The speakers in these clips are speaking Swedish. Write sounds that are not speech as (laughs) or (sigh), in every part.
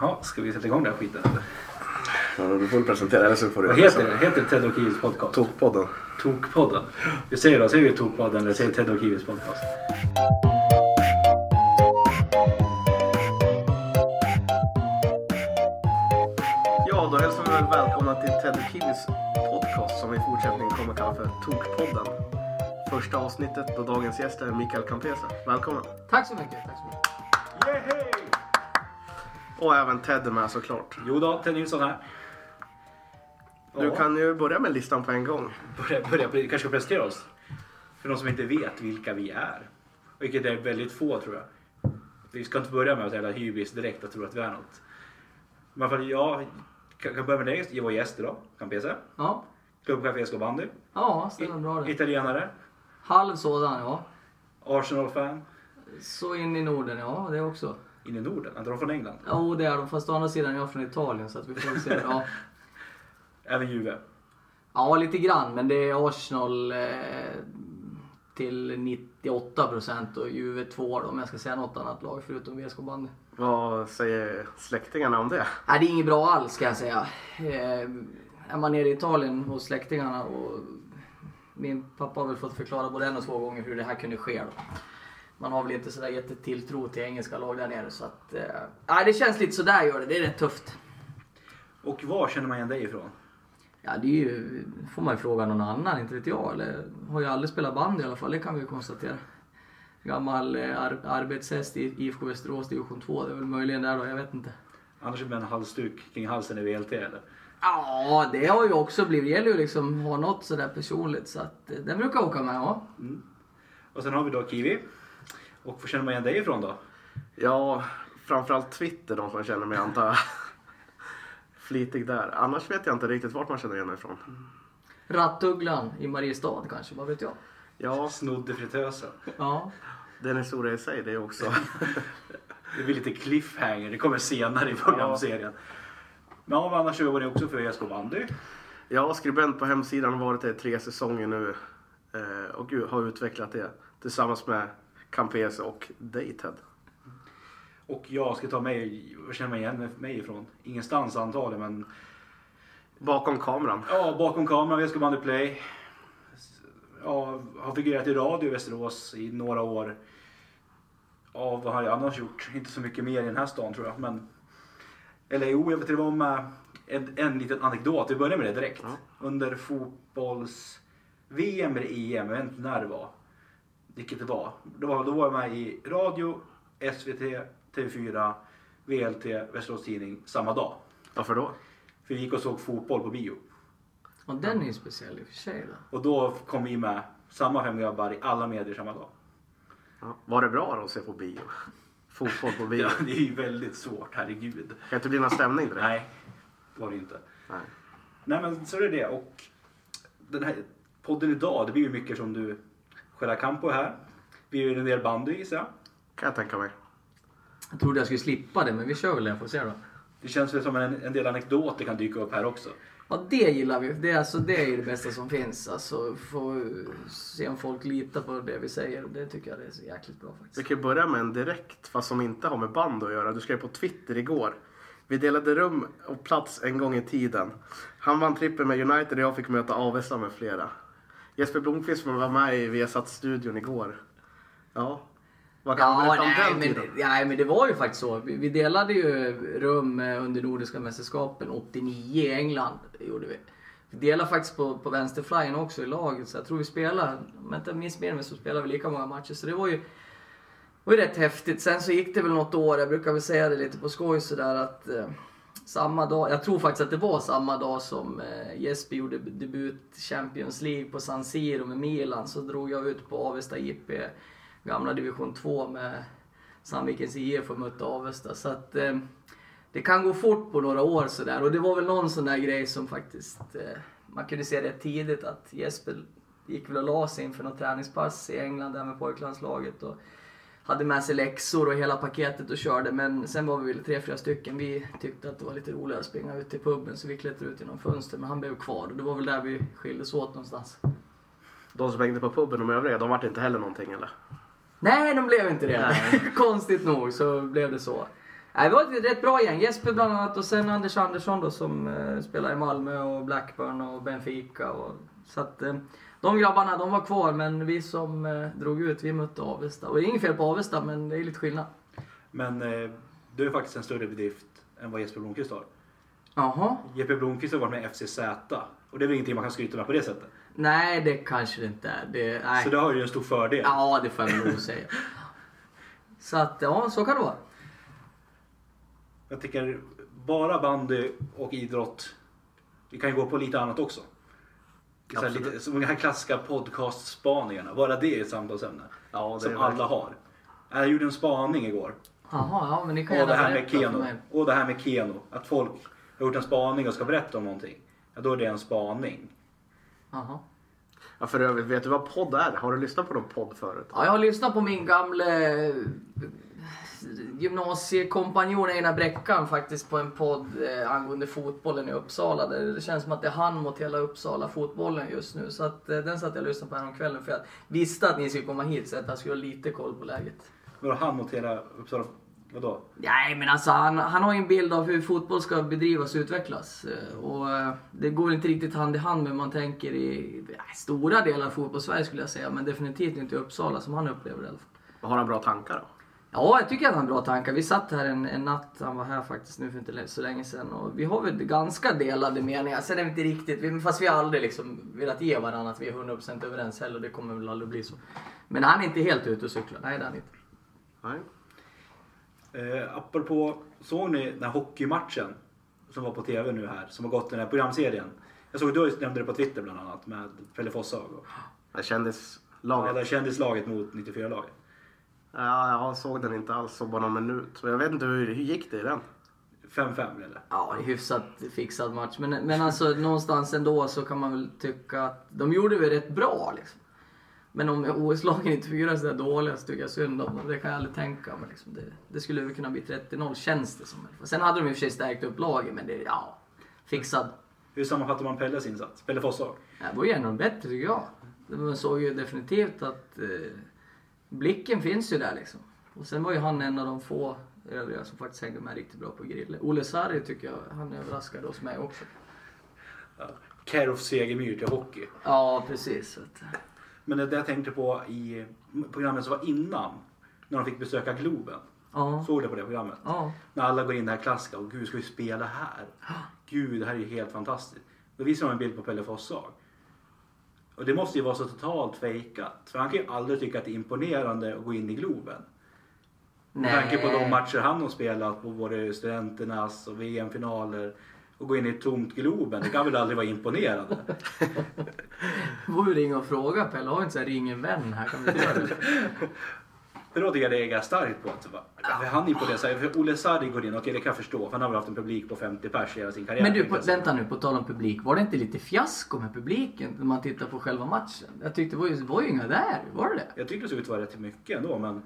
Ja, ska vi sätta igång den här skiten eller? Ja, du får presentera eller så får du Vad heter det? Heter det Ted och Kivis podcast? Tokpodden. Tokpodden. Vi säger då, säger vi Tokpodden eller säger Ted och Kivis podcast? Ja, då hälsar vi väl välkomna till Ted och Kivis podcast som vi i fortsättningen kommer att kalla för Tokpodden. Första avsnittet då dagens gäst är Mikael Campese. Välkommen! Tack så mycket. Tack så mycket. Och även Ted är med såklart. Jo då, Ted Nilsson här. Du Ja, kan ju börja med listan på en gång. börja, börja, vi kanske ska presentera oss. För de som inte vet vilka vi är. Vilket är väldigt få tror jag. Vi ska inte börja med att säga hybris direkt och tro att vi är något. Men i alla fall jag kan, kan börja med dig. Jag var gäst idag. Campese. Ja, Klubbcafé Escobandy. ja stämmer bra det. Italienare. Halv sådan, ja. Arsenal-fan. Så in i Norden, ja det också. In i Norden. Är de från England? Jo, det är de. Fast å andra sidan är jag från Italien så att vi får se. Ja. (laughs) Även Juve. ja, lite grann. Men det är Arsenal eh, till 98 procent och Juve 2 då, om jag ska säga något annat lag förutom VSK bandy. Vad säger släktingarna om det? Nej, det är inget bra alls ska jag säga. Eh, är man nere i Italien hos släktingarna och min pappa har väl fått förklara både en och två gånger hur det här kunde ske. Då. Man har väl inte sådär jättetilltro till engelska lag där nere så att... Eh, det känns lite sådär gör det. Det är rätt tufft. Och var känner man igen dig ifrån? Ja, det är ju... får man ju fråga någon annan, inte vet jag. Eller har ju aldrig spelat band i alla fall, det kan vi ju konstatera. Gammal eh, ar- arbetshäst i IFK Västerås division 2. Det är väl möjligen där då, jag vet inte. Annars är med en halsduk kring halsen i VLT eller? Ja, det har ju också blivit. Det gäller ju liksom att ha något sådär personligt så att eh, den brukar åka med, ja. Och sen har vi då Kiwi. Och var känner man igen dig ifrån då? Ja, framförallt Twitter, de som känner mig antar jag. Flitig där. Annars vet jag inte riktigt vart man känner igen mig ifrån. Rattugglan i Mariestad kanske, vad vet jag? Ja, Snodde fritösen. Ja. det är en historia i sig det också. (laughs) Det blir lite cliffhanger, det kommer senare i programserien. Men ja, men annars jobbar ni också för ESK bandy. Jag har skribent på hemsidan och varit där i tre säsonger nu. Eh, och har utvecklat det tillsammans med Campese och dig Ted. Och jag ska ta mig, känner man igen mig ifrån? Ingenstans antagligen men Bakom kameran. ja, bakom kameran, ESK bandy play. Ja, har figurerat i radio i Västerås i några år. Ja, vad har jag annars gjort? Inte så mycket mer i den här stan tror jag. Men... Eller jo, jag vet var med en, en liten anekdot. Vi börjar med det direkt. Ja. Under fotbolls-VM eller EM, jag vet inte när det var. Vilket det var. Då var, då var jag med i radio, SVT, TV4, VLT, Västerås Tidning samma dag. Varför då? För vi gick och såg fotboll på bio. Och den är ju speciell i och för sig då. Och då kom vi med samma fem grabbar i alla medier samma dag. Ja. Var det bra då att se på bio? Fotboll på bio? (laughs) Ja, det är ju väldigt svårt, herregud. Kan inte bli någon stämning direkt? Nej, det var det inte. Nej. Nej men så är det det. Och den här podden idag, det blir ju mycket som du Själva Campo är här. Vi är en del bandy gissar jag. Kan jag tänka mig. Jag trodde jag skulle slippa det, men vi kör väl det, får se då. Det känns väl som en, en del anekdoter kan dyka upp här också. Ja, det gillar vi. Det är, alltså, det är ju det bästa som finns. Alltså, få se om folk litar på det vi säger. Det tycker jag det är så jäkligt bra Vi faktiskt. kan ju börja med en direkt, fast som inte har med band att göra. Du skrev på Twitter igår. Vi delade rum och plats en gång i tiden. Han vann trippel med United och jag fick möta Avesta med flera. Jesper Blomqvist som var med i Viasat-studion igår. Ja. Vad kan du Ja, berätta om nej den men, tiden? nej, men det var ju faktiskt så. Vi, delade ju rum eh, under Nordiska mästerskapen 89 i England. Gjorde vi. Vi delade faktiskt på, på vänsterflyen också i laget. Så jag tror vi spelade, om jag inte minns mer, så spelade vi lika många matcher. Så det var ju, var ju rätt häftigt. Sen så gick det väl något år, jag brukar väl säga det lite på skoj sådär att eh, samma dag, jag tror faktiskt att det var samma dag som eh, Jesper gjorde debut Champions League på San Siro med Milan så drog jag ut på Avesta IP, gamla division 2 med Sandvikens IF och mötte Avesta. Så att eh, det kan gå fort på några år sådär och det var väl någon sån där grej som faktiskt eh, man kunde se rätt tidigt att Jesper gick väl och la sig inför något träningspass i England där med pojklandslaget. Och, hade med sig läxor och hela paketet och körde. Men sen var vi väl tre, fyra stycken. Vi tyckte att det var lite roligare att springa ut till puben så vi klättrade ut genom fönstret. Men han blev kvar och det var väl där vi skildes åt någonstans. De som hängde på puben, de övriga, de vart inte heller någonting eller? Nej, de blev inte det. (laughs) Konstigt nog så blev det så. Nej, vi var ett rätt bra gäng. Jesper bland annat och sen Anders Andersson då som eh, spelar i Malmö och Blackburn och Benfica. Och, så att eh, de grabbarna de var kvar men vi som eh, drog ut vi mötte Avesta. Och det är inget fel på Avesta men det är lite skillnad. Men eh, du är faktiskt en större bedrift än vad Jesper Blomqvist har. Jaha. Jeppe Blomqvist har varit med i FCZ. Och det är väl ingenting man kan skryta med på det sättet. Nej, det kanske det inte är. Det, nej. Så det har ju en stor fördel. Ja, det får jag nog (laughs) säga. Så att, ja, så kan det vara. Jag tycker bara bandy och idrott. Vi kan ju gå på lite annat också. Så här, lite, som de här klassiska podcastspaningarna. Bara det är ett samtalsämne. Ja, det som alla har. Jag gjorde en spaning igår. Jaha, ja men ni kan Och det gärna här med Keno. Och det här med Keno. Att folk har gjort en spaning och ska berätta om någonting. Ja, då är det en spaning. Jaha. Ja, för övrigt, vet du vad podd är? Har du lyssnat på någon podd förut? Ja, jag har lyssnat på min gamle eh, gymnasiekompanjon Einar Bräckan faktiskt på en podd eh, angående fotbollen i Uppsala. Det, det känns som att det är han mot hela Uppsala fotbollen just nu. Så att, eh, den satt jag och lyssnade på häromkvällen för jag visste att ni skulle komma hit så att jag skulle ha lite koll på läget. Vadå han mot hela Uppsala? Vadå? Nej men alltså han, han har ju en bild av hur fotboll ska bedrivas och utvecklas. Eh, Och eh, det går inte riktigt hand i hand med man tänker i stora delar av fotbollssverige skulle jag säga. Men definitivt inte i Uppsala som han upplever det i alla fall. Har han bra tankar då? Ja, jag tycker att han har bra tankar. Vi satt här en, en natt, han var här faktiskt nu för inte så länge sedan. Och vi har väl ganska delade meningar. Sen är vi inte riktigt, fast vi har aldrig liksom velat ge varandra att vi är 100% överens heller. Det kommer väl aldrig bli så. Men han är inte helt ute och cyklar. Nej, det är han inte. Nej. Eh, apropå, såg ni den här hockeymatchen som var på TV nu här? Som har gått den här programserien. Jag såg du nämnde det på Twitter bland annat med Pelle Fossag. Och, Det kändes ja, laget. det kändislaget mot 94-laget. Ja, jag såg den inte alls, såg bara någon minut. Så jag vet inte hur, hur gick det i den? 5-5 blev det. Ja, det hyfsat fixad match. Men, men alltså någonstans ändå så kan man väl tycka att de gjorde väl rätt bra liksom. Men om OS-lagen 94 är sådär dåliga så tycker jag synd om dem. Det kan jag aldrig tänka mig. Liksom. Det, det skulle väl kunna bli 30-0 känns det som. Sen hade de i och för sig stärkt upp laget men det, ja, fixad. Hur sammanfattar man Pelles insats? Pelle Fossag? Det var ju en av de bättre tycker jag. Man såg ju definitivt att eh, blicken finns ju där liksom. Och sen var ju han en av de få övriga som faktiskt hängde med riktigt bra på grillen. Olle Sarri tycker jag, han överraskade oss med också. Ja. Kerof Segemyhr till hockey. Ja, precis. Men det jag tänkte på i programmet som var innan. När de fick besöka Globen. ja, Såg du på det programmet? ja. När alla går in det här klassiska och gud ska vi spela här? Gud det här är ju helt fantastiskt. Då visar de en bild på Pelle Fossag. Och det måste ju vara så totalt fejkat. För han kan ju aldrig tycka att det är imponerande att gå in i Globen. Med tanke på de matcher han har spelat på både studenternas och VM-finaler. Och gå in i ett tomt Globen, det kan väl aldrig vara imponerande? (laughs) Borde ringa och fråga Pelle. Har inte så här ring en vän här? Kan vi inte göra det? (laughs) Då tycker jag det är ganska starkt på att varför är han imponerad? Så här, För Olle Sarri går in, okej det kan jag förstå. För han har väl haft en publik på 50 pers i hela sin karriär. Men du, på, vänta nu, på tal om publik. Var det inte lite fiasko med publiken när man tittar på själva matchen? Jag tyckte det var ju, det var ju inga där. Var det det? Jag tyckte det såg ut att vara rätt mycket ändå men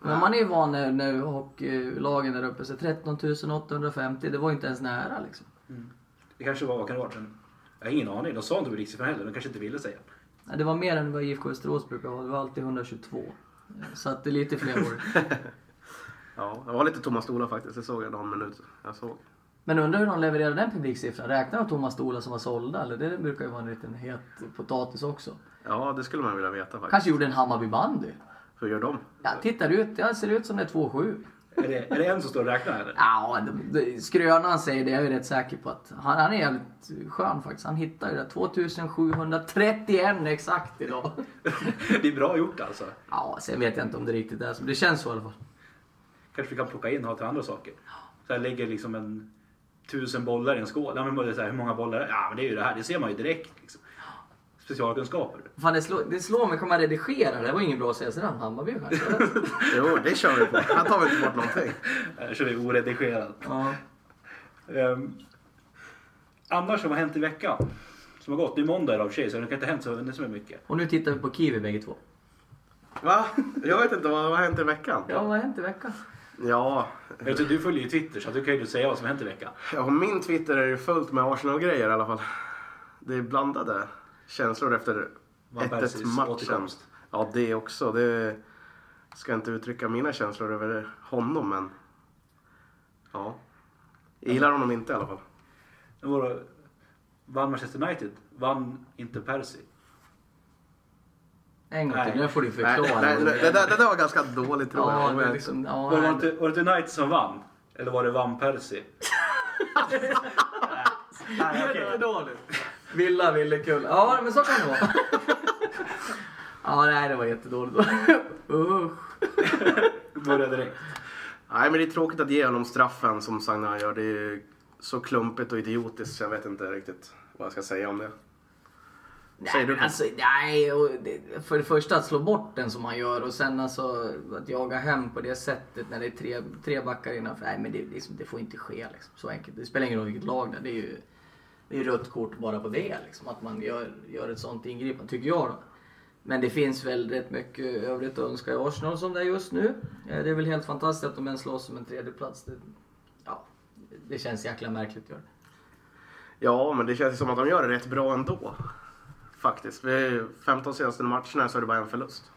Men man är ju van när, när hockeylagen där uppe så 13 850. Det var inte ens nära liksom. Det kanske var, vad kan det varit? Jag har ingen aning. De sa inte rikssiffran heller. De kanske inte ville säga. Nej, Det var mer än vad IFK Västerås brukar ha. Det var alltid 122. Så att det är lite fler det. (laughs) Ja, det var lite tomma stolar faktiskt. Det såg jag någon minut. Jag såg. Men undrar hur de levererade den publiksiffran. Räknar de tomma stolar som var sålda? Eller det brukar ju vara en liten het potatis också. Ja, det skulle man vilja veta faktiskt. Kanske gjorde en Hammarby bandy. Hur gör de? Ja, tittar ut. Det ser ut som det är 2-7. Är det, är det en som står och räknar eller? Ja, Skrönan säger det. Jag är rätt säker på att han, han är jävligt skön faktiskt. Han hittar ju det. 2731 exakt idag. (laughs) Det är bra gjort alltså. Ja, sen vet jag inte om det riktigt är så. Det känns så i alla fall. Kanske vi kan plocka in och ha till andra saker. Så här lägger liksom en tusen bollar i en skål. Ja, men så här, hur många bollar? Ja men det är ju det här. Det ser man ju direkt. Liksom. Specialkunskaper. Fan, det, slår, det slår mig. Kommer man redigera? Det var ingen bra om Hammarby kanske. Jo, det kör vi på. Här tar vi inte bort någonting. (laughs) Här kör vi oredigerat. ja. Um, annars som har hänt i veckan. Som har gått. Det är måndag idag sig så det kan inte ha hänt så, så mycket. Och nu tittar vi på Kiwi bägge två. Va? Jag vet inte vad vad har hänt i veckan. Ja, vad har hänt i veckan? Ja, Jag vet, du följer ju Twitter så du kan ju säga vad som har hänt i veckan. ja, min Twitter är det fullt med Arsenal-grejer i alla fall. Det är blandade känslor efter Van Persies 1-1-matchen. återkomst. Ja, det också. Det ska inte uttrycka mina känslor över honom, men Ja. Jag gillar honom inte i alla fall. Det var, vann Manchester United, vann inte Percy. En gång Nej. till, nu får du förklara. nej, nej, det, där, det där var ganska dåligt tror jag. Ja, det jag- liksom, ja, Var det, inte, var det inte United som vann? Eller var det vann Percy? (laughs) Nej. Jättedåligt. Villa ville kul. Ja, men så kan det vara. (laughs) Ja, nej, det var jättedåligt. Usch. (laughs) Började direkt. Nej, men det är tråkigt att ge honom straffen som Sagna gör. Det är så klumpigt och idiotiskt så jag vet inte riktigt vad jag ska säga om det. Nej, du? alltså, nej, det, för det första att slå bort den som man gör och sen alltså att jaga hem på det sättet när det är tre, tre backar innanför. Nej, men det, liksom, det får inte ske liksom. Så enkelt. Det spelar ingen roll vilket lag det är. Det är ju är rött kort bara på det liksom. Att man gör, gör ett sånt ingripande, tycker jag då. Men det finns väl rätt mycket övrigt att önska i Arsenal som det är just nu. Eh, Det är väl helt fantastiskt att de ens slåss om en tredje plats. Det, ja, det känns jäkla märkligt gör. Ja, men det känns som att de gör det rätt bra ändå. Faktiskt. Vid 15 senaste matcherna så är det bara en förlust.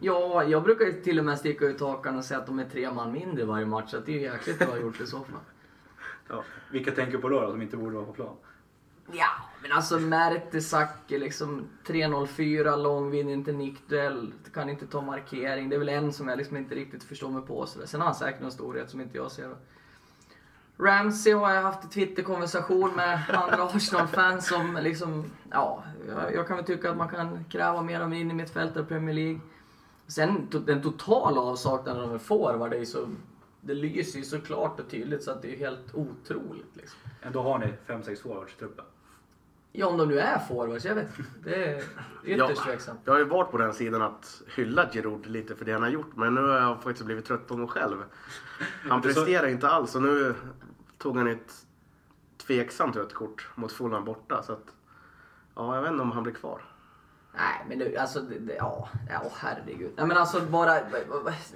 Ja, jag brukar till och med sticka ut hakan och säga att de är tre man mindre varje match. Så det är ju jäkligt bra gjort i så fall. Ja. Vilka tänker på då, då som inte borde vara på plan? Ja, men alltså Mertesacker liksom 3.04 lång, vinner inte nickduell, kan inte ta markering. Det är väl en som jag liksom inte riktigt förstår mig på. Så. Sen har han säkert någon storhet som inte jag ser. Ramsey har jag haft en Twitter-konversation med andra (laughs) Arsenal-fans som liksom, ja, jag, kan väl tycka att man kan kräva mer av en innermittfältare i Premier League. Sen den totala avsaknaden av en forward, det, är ju så, det lyser ju så klart och tydligt så att det är helt otroligt. Liksom. Ändå har ni 5-6 forwards i truppen. Ja, om de nu är forwards, jag vet. Det är (laughs) ytterst tveksamt. Jag har ju varit på den sidan att hylla Giroud lite för det han har gjort. Men nu har jag faktiskt blivit trött på honom själv. Han (laughs) presterar inte alls och nu tog han ett tveksamt rött kort mot Fulham borta. Så att, ja, jag vet inte om han blir kvar. Nej, men nu, alltså, det, det, ja, ja herregud. Nej, men alltså bara,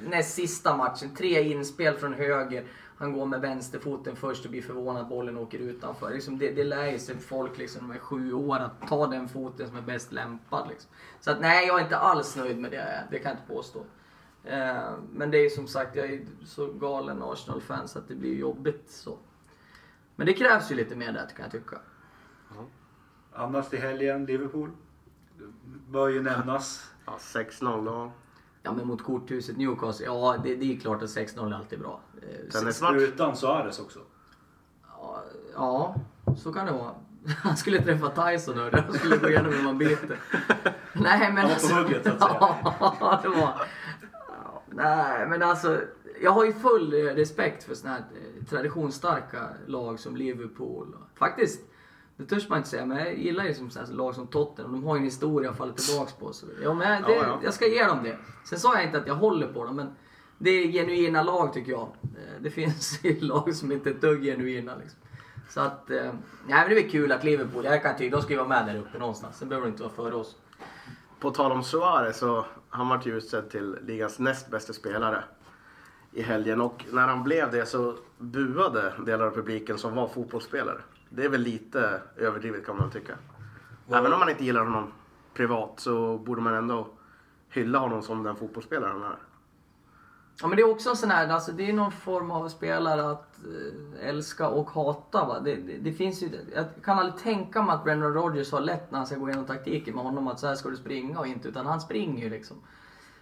näst sista matchen, tre inspel från höger. Han går med vänsterfoten först och blir förvånad att bollen åker utanför. Liksom, det, det lär ju sig folk liksom, de är sju år att ta den foten som är bäst lämpad. Liksom. Så att, nej, jag är inte alls nöjd med det. Det kan jag inte påstå. Eh, men det är som sagt, jag är så galen Arsenal-fan så att det blir jobbigt. så. Men det krävs ju lite mer där kan jag tycka. Annars till helgen, Liverpool. Bör ju nämnas. Ja, 6-0 då. Ja men mot korthuset Newcastle, ja det, det är klart att 6-0 är alltid bra. Eh. Utan Suarez också. Ja, ja, så kan det vara. (laughs) Han skulle träffa Tyson hörde. Han skulle gå igenom hur man biter. (laughs) Nej men Han var på hugget, så att säga. (laughs) Ja, det var... Ja, Nej men alltså. Jag har ju full respekt för såna här eh, traditionsstarka lag som Liverpool. Faktiskt, det törs man inte säga, men jag gillar ju som lag som Tottenham. De har ju en historia att falla tillbaks på. Så ja, men det, Ja, ja. Jag ska ge dem det. Sen sa jag inte att jag håller på dem, men det är genuina lag tycker jag. Eh, Det (laughs) finns ju lag som inte är ett dugg genuina. Liksom. Så att, eh, nej men det väl kul att Liverpool, jag kan tycka, de ska ju vara med där uppe någonstans. Sen behöver de inte vara före oss. På tal om Suarez så han var ju utsedd till ligans näst bästa spelare i helgen och när han blev det så buade delar av publiken som var fotbollsspelare. Det är väl lite överdrivet kan man tycka. Även om man inte gillar honom privat så borde man ändå hylla honom som den fotbollsspelare han är. Ja men det är också en sån här, alltså det är någon form av spelare att eh, älska och hata. Va? Det, det, det finns ju, jag kan aldrig tänka mig att Brendan Rodgers har lätt när han ska gå igenom taktiken med honom att så här ska du springa och inte, utan han springer ju liksom.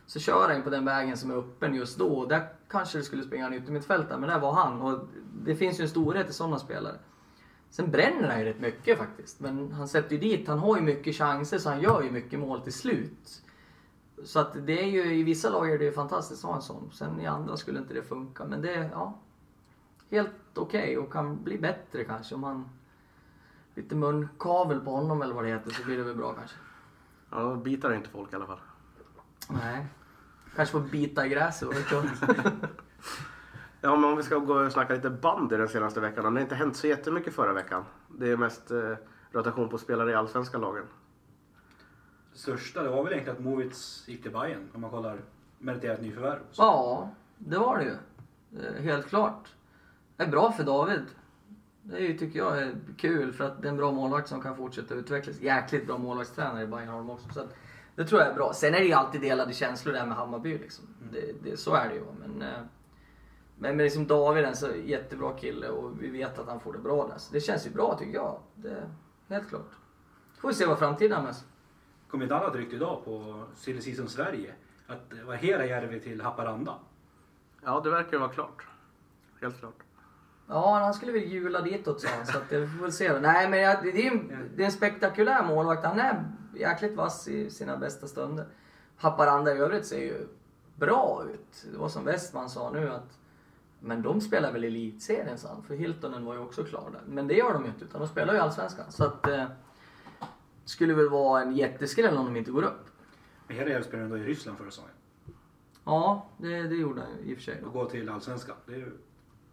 Så kör han på den vägen som är öppen just då och där kanske det skulle springa en yttermittfältare, men där var han. Och det finns ju en storhet i sådana spelare. Sen bränner han ju rätt mycket faktiskt, men han sätter ju dit, han har ju mycket chanser så han gör ju mycket mål till slut. Så att det är ju, i vissa lag är det ju fantastiskt att ha en sån. Sen i andra skulle inte det funka. Men det är, ja. Helt okej och kan bli bättre kanske om man... Lite munkavel på honom eller vad det heter så blir det väl bra kanske. Ja, då bitar inte folk i alla fall. Nej. Kanske får bita i gräset, vad vet jag. (laughs) Ja, men om vi ska gå och snacka lite bandy den senaste veckan. Det har inte hänt så jättemycket förra veckan. Det är mest eh, rotation på spelare i allsvenska lagen. Det största det var väl egentligen att Movits gick till Bayern om man kollar meriterat nyförvärv. Så. Ja, det var det ju. Eh, Helt klart. Det är bra för David. Det är ju, tycker jag är kul för att det är en bra målvakt som kan fortsätta utvecklas. Jäkligt bra målvaktstränare i Bayern har de också. Så att, det tror jag är bra. Sen är det ju alltid delade känslor där med Hammarby liksom. Det, det, så är det ju. Men, eh, Men, men liksom David är en så jättebra kille och vi vet att han får det bra där. Så det känns ju bra tycker jag. Det, helt klart. Får vi se vad framtiden har med sig. kom ett annat rykte idag på Silly Season Sverige. Att det var Herajärvi till Haparanda. Ja, det verkar vara klart. Helt klart. Ja, han skulle väl jula ditåt sa han, så att vi får väl se. Nej, men jag, det, är en, det är en spektakulär målvakt. Han är jäkligt vass i sina bästa stunder. Haparanda i övrigt ser ju bra ut. Det var som Westman sa nu att men de spelar väl elitserien han, för Hiltonen var ju också klar där. Men det gör de ju inte, utan de spelar ju allsvenskan. Så att eh, skulle väl vara en jätteskräll om de inte går upp. Men Herajärvi spelade ändå i Ryssland förra säsongen. Ja, det, det gjorde han i och för sig. Och gå till Allsvenskan. Det är ju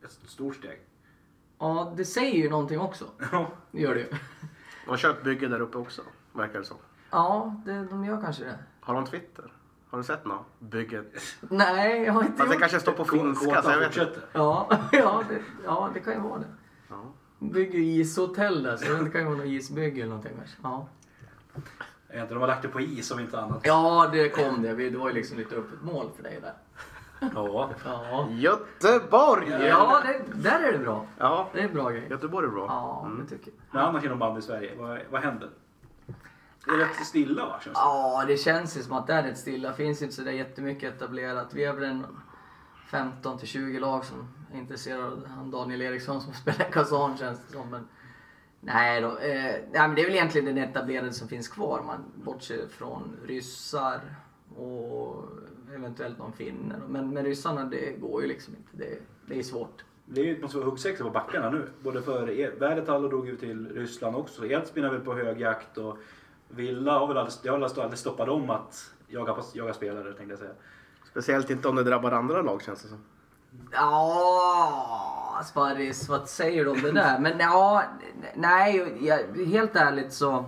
ett stort steg. Ja, det säger ju någonting också. (laughs) Ja. Det gör det ju. De har kört bygge där uppe också, verkar det som. Ja, det, de gör kanske det. Har de Twitter? Har du sett något? Bygget? Nej, jag har inte Fast det gjort kanske står på finska, så jag vet inte. Ja, (laughs) ja, det, ja, det kan ju vara det. Ja. Bygger ishotell där, så det kan ju vara något isbygge eller någonting kanske. Ja. Jag vet inte, de har lagt det på is om inte annat. ja, det kom det. Det var ju liksom lite öppet mål för dig där. Ja. Ja, Göteborg! ja det, där är det bra. Ja, Det är bra grej. Göteborg är bra. Ja, det tycker jag. Men annars inom band i Sverige, vad, vad händer? Det är rätt stilla va? Känns det. Ja, det känns ju som att det är rätt stilla. finns inte så där jättemycket etablerat. Vi är väl en 15 till 20 lag som är intresserade av han Daniel Eriksson som spelar Kazan känns det som. Men, nej då. Eh, nej, men det är väl egentligen den etablerade som finns kvar. Man bortser från ryssar och eventuellt någon finne. Men med ryssarna det går ju liksom inte. Det, det är svårt. Det är ju måste vara huggsexa på backarna nu. Både för er- Vädertalo drog ju till Ryssland också. Edsbyn är väl på högjakt och Villa har väl aldrig, har väl aldrig stoppat dem att jaga, på- jaga spelare tänkte jag säga. Speciellt inte om det drabbar andra lag känns det som. Ja, Sparris, vad säger du om det där? Men ja, nej, jag, helt ärligt så...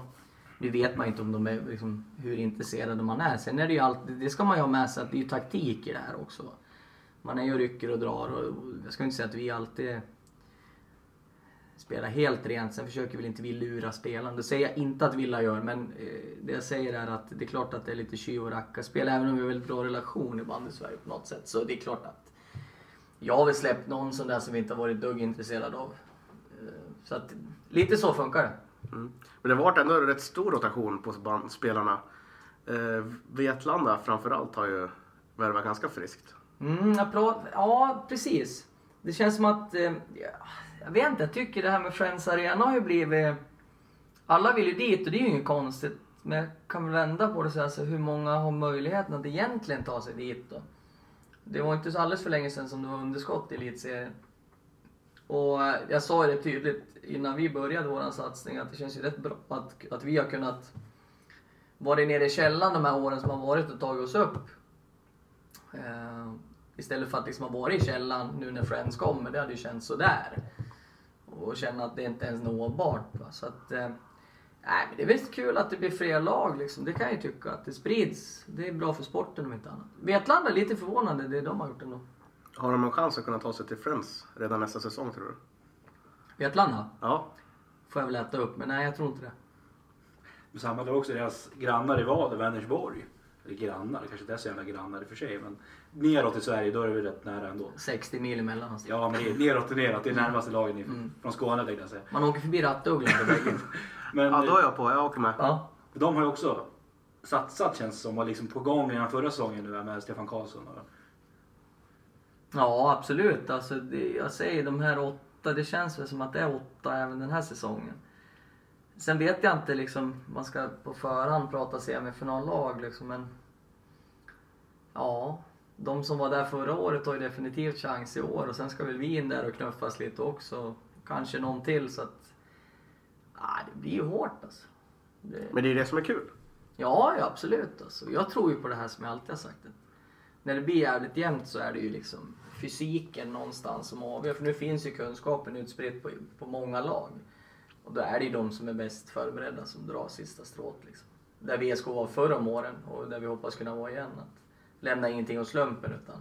Nu vet man ju inte om de är, liksom, hur intresserade man är. Sen är det ju alltid, det ska man ju ha med sig att det är ju taktik i det här också. Man är ju rycker och drar och och jag ska inte säga att vi alltid spelar helt rent. Sen försöker väl inte vi lura spelarna. Det säger jag inte att Villa gör, men eh, det jag säger är att det är klart att det är lite tjuv och rackarspel. Även om vi har väldigt bra relation i bandy Sverige på något sätt. Så det är klart att jag har väl släppt någon sån där som vi inte har varit dugg intresserad av. Eh, Så att lite så funkar det. Mm. Men det har varit ändå rätt stor rotation på spelarna. Eh, Vetlanda framförallt har ju värvat ganska friskt. Mm, ja, precis. Det känns som att... Eh, jag vet inte, jag tycker det här med Friends Arena har ju blivit... Alla vill ju dit och det är ju inget konstigt. Men jag kan väl vända på det och säga så hur många har möjligheten att egentligen ta sig dit då? Det var inte så alldeles för länge sedan som det var underskott i elitserien. Och eh, jag sa ju det tydligt innan vi började vår satsning att det känns ju rätt bra att, att vi har kunnat vara nere i källaren de här åren som har varit och tagit oss upp. Uh, istället för att liksom ha varit i källaren nu när Friends kommer, det hade ju känts sådär. Och känna att det inte ens är nåbart. Va? Så att, eh, nej, men det är väl kul att det blir fler lag liksom. Det kan jag ju tycka, att det sprids. Det är bra för sporten om inte annat. Vetlanda är lite förvånande, det de har gjort ändå. Har de en chans att kunna ta sig till Friends redan nästa säsong tror du? Vetlanda Ja. får jag väl äta upp, men nej jag tror inte det. Men samma var också deras grannar i Vader, Vänersborg. Eller grannar, det kanske inte är så jävla grannar i och för sig. Men neråt i Sverige, då är det väl rätt nära ändå. 60 mil emellan någonstans. Ja, men det är neråt och neråt. Det är närmaste lagen i- Mm. från Skåne tänkte jag säga. Man åker förbi Rattugglan på väggen. (laughs) Men ja, då är jag på. Jag åker med. Ja. de har ju också satsat känns det som. Var liksom på gång redan förra säsongen nu med Stefan Karlsson. Och, Ja, absolut. Alltså, det, jag säger de här åtta, det känns väl som att det är åtta även den här säsongen. Sen vet jag inte liksom, man ska på förhand prata semifinallag liksom, men... Ja, de som var där förra året har ju definitivt chans i år och sen ska väl vi in där och knuffas lite också. Kanske någon till så att... Ja, det blir ju hårt alltså. Det... Men det är det som är kul. Ja, ja absolut. Alltså. Jag tror ju på det här som jag alltid har sagt. När det blir jävligt jämnt så är det ju liksom fysiken någonstans som avgör. För nu finns ju kunskapen utspridd på, på många lag. Och då är det ju de som är bäst förberedda som drar sista strået. Liksom. Där VSK var förra om åren och där vi hoppas kunna vara igen. Att lämna ingenting åt slumpen utan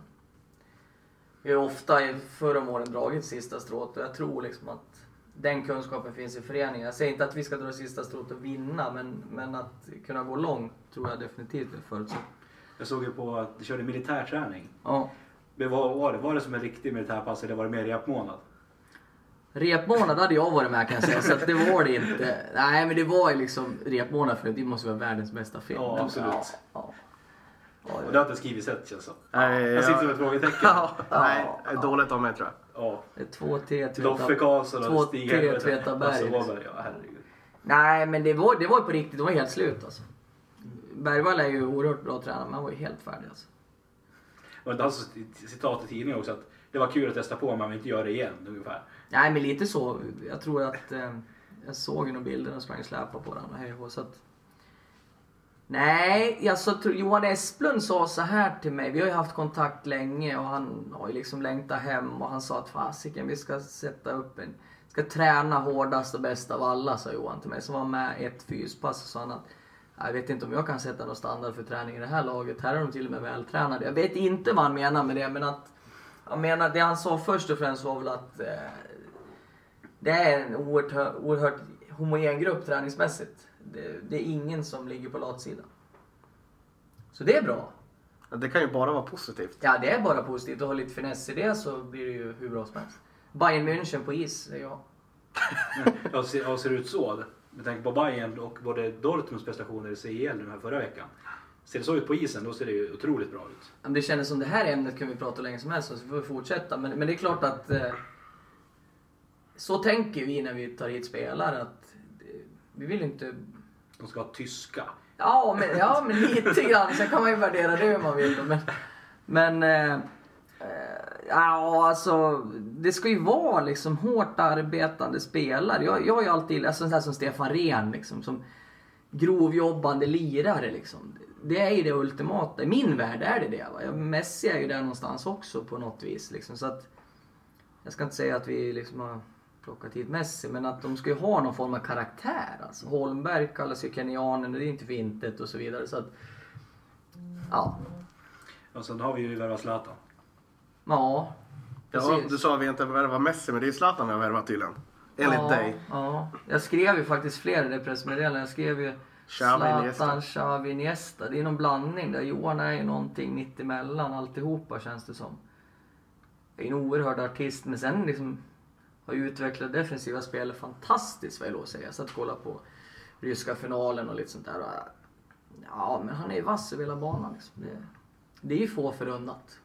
vi har ofta förra om åren dragit sista strået och jag tror liksom att den kunskapen finns i föreningen. Jag säger inte att vi ska dra sista strået och vinna men, men att kunna gå långt tror jag definitivt är förutsatt. jag såg ju på att de körde militärträning. Ja. Men vad var det? Var det som en riktig militärpass eller var det mer repmånad? Repmånad hade jag varit med kan jag säga, så att det var det inte. Nej men det var ju liksom repmånad för att det måste vara världens bästa film. Ja, absolut. Ja, ja. Ja, Och det har inte skrivits rätt känns det som. Nej, Jag sitter jag- ett frågetecken. Nej, Ja. dåligt av mig tror jag. Ja. två T Loffe Karlsson två och Stig. Tvetaberg. Alltså. Nej men det var, det var ju på riktigt, det var helt slut alltså. Bergvall är ju oerhört bra tränare men han var ju helt färdig alltså. Det har alltså ett citat i tidningen också att det var kul att testa på men man vill inte göra det igen ungefär. Nej men lite så. Jag tror att eh, jag såg ju några bilder och sprang och släpade på den och hej så att Nej, alltså, Johan Esplund sa så här till mig. Vi har ju haft kontakt länge och han har ju liksom längtat hem och han sa att fasiken vi ska sätta upp en... Ska träna hårdast och bäst av alla sa Johan till mig. Så var han med ett fyspass och sa han att jag vet inte om jag kan sätta någon standard för träning i det här laget. Här är de till och med vältränade. Jag vet inte vad han menar med det men att... Jag menar det han sa först och främst var väl att eh, det är en oerhört, oerhört homogen grupp träningsmässigt. Det, det är ingen som ligger på latsidan. Så det är bra. Det kan ju bara vara positivt. Ja, det är bara positivt. Och ha lite finess i det så blir det ju hur bra som helst. Bayern München på is, säger jag. (laughs) Ja, ser, ja, ser det ut så? Med tanke på Bayern och både Dortmunds prestationer i CL nu här förra veckan. Ser det så ut på isen då ser det ju otroligt bra ut. Men Det kändes som det här ämnet kunde vi prata hur länge som helst så vi får fortsätta. Men, men det är klart att eh, så tänker vi när vi tar hit spelare. att Vi vill inte De ska ha tyska. Ja, men, ja, men lite grann. Sen kan man ju värdera det hur man vill. Men, men eh, eh, ja, alltså, det ska ju vara liksom hårt arbetande spelare. Jag, jag har ju alltid, alltså sån här som Stefan Rehn, liksom, som grovjobbande lirare. Liksom. Det är ju det ultimata. I min värld är det det. Va? Jag- Messi är ju där någonstans också på något vis. Liksom. Så att, jag ska inte säga att vi liksom har plockat hit Messi, men att de ska ju ha någon form av karaktär. Alltså, Holmberg kallas ju kenyanen och det är inte för intet och så vidare. Så att, ja. Och sen har vi ju värvat Zlatan. Ja. Ja, du sa att vi inte värvat Messi, men det är Zlatan vi har värvat tydligen. Enligt ja, dig. Ja. Jag skrev ju faktiskt flera i det pressmeddelandet. Jag skrev ju. Zlatan, Xavi, Iniesta. Det är någon blandning där. Johan är ju någonting mitt emellan alltihopa känns det som. är en oerhörd artist men sen liksom har ju utvecklat defensiva spel fantastiskt vad jag lov att säga. Jag satt och kollade på ryska finalen och lite sånt där. Ja men han är ju vass över hela banan liksom. Det, det är ju få förunnat.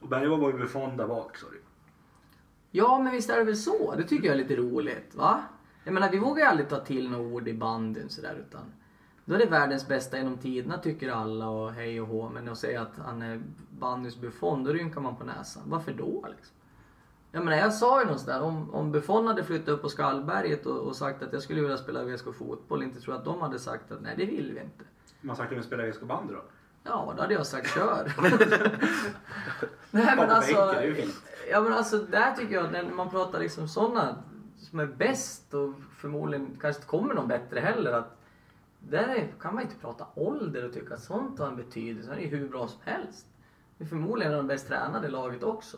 Och Bergvall var ju Buffon där bak du. Ja, men visst är det väl så? Det tycker jag är lite roligt, va? Jag menar, vi vågar ju aldrig ta till några ord i bandyn sådär, utan då är det världens bästa genom tiderna tycker alla och hej och hå. Men att säga att han är bandyns Buffon, då rynkar man på näsan. Varför då liksom? Jag menar, jag sa ju någonstans om, om Buffon hade flyttat upp på Skallberget och, och sagt att jag skulle vilja spela VSK fotboll, inte tror att de hade sagt att nej, det vill vi inte. Man sagt att vi spelar VSK bandy då. Ja, då hade jag sagt kör. (laughs) Nej men alltså. Ja men alltså där tycker jag när man pratar liksom sådana som är bäst och förmodligen kanske inte kommer någon bättre heller. Att där är- kan man inte prata ålder och tycka att sånt har en betydelse. Han är ju hur bra som helst. Det är förmodligen de bäst tränade i laget också.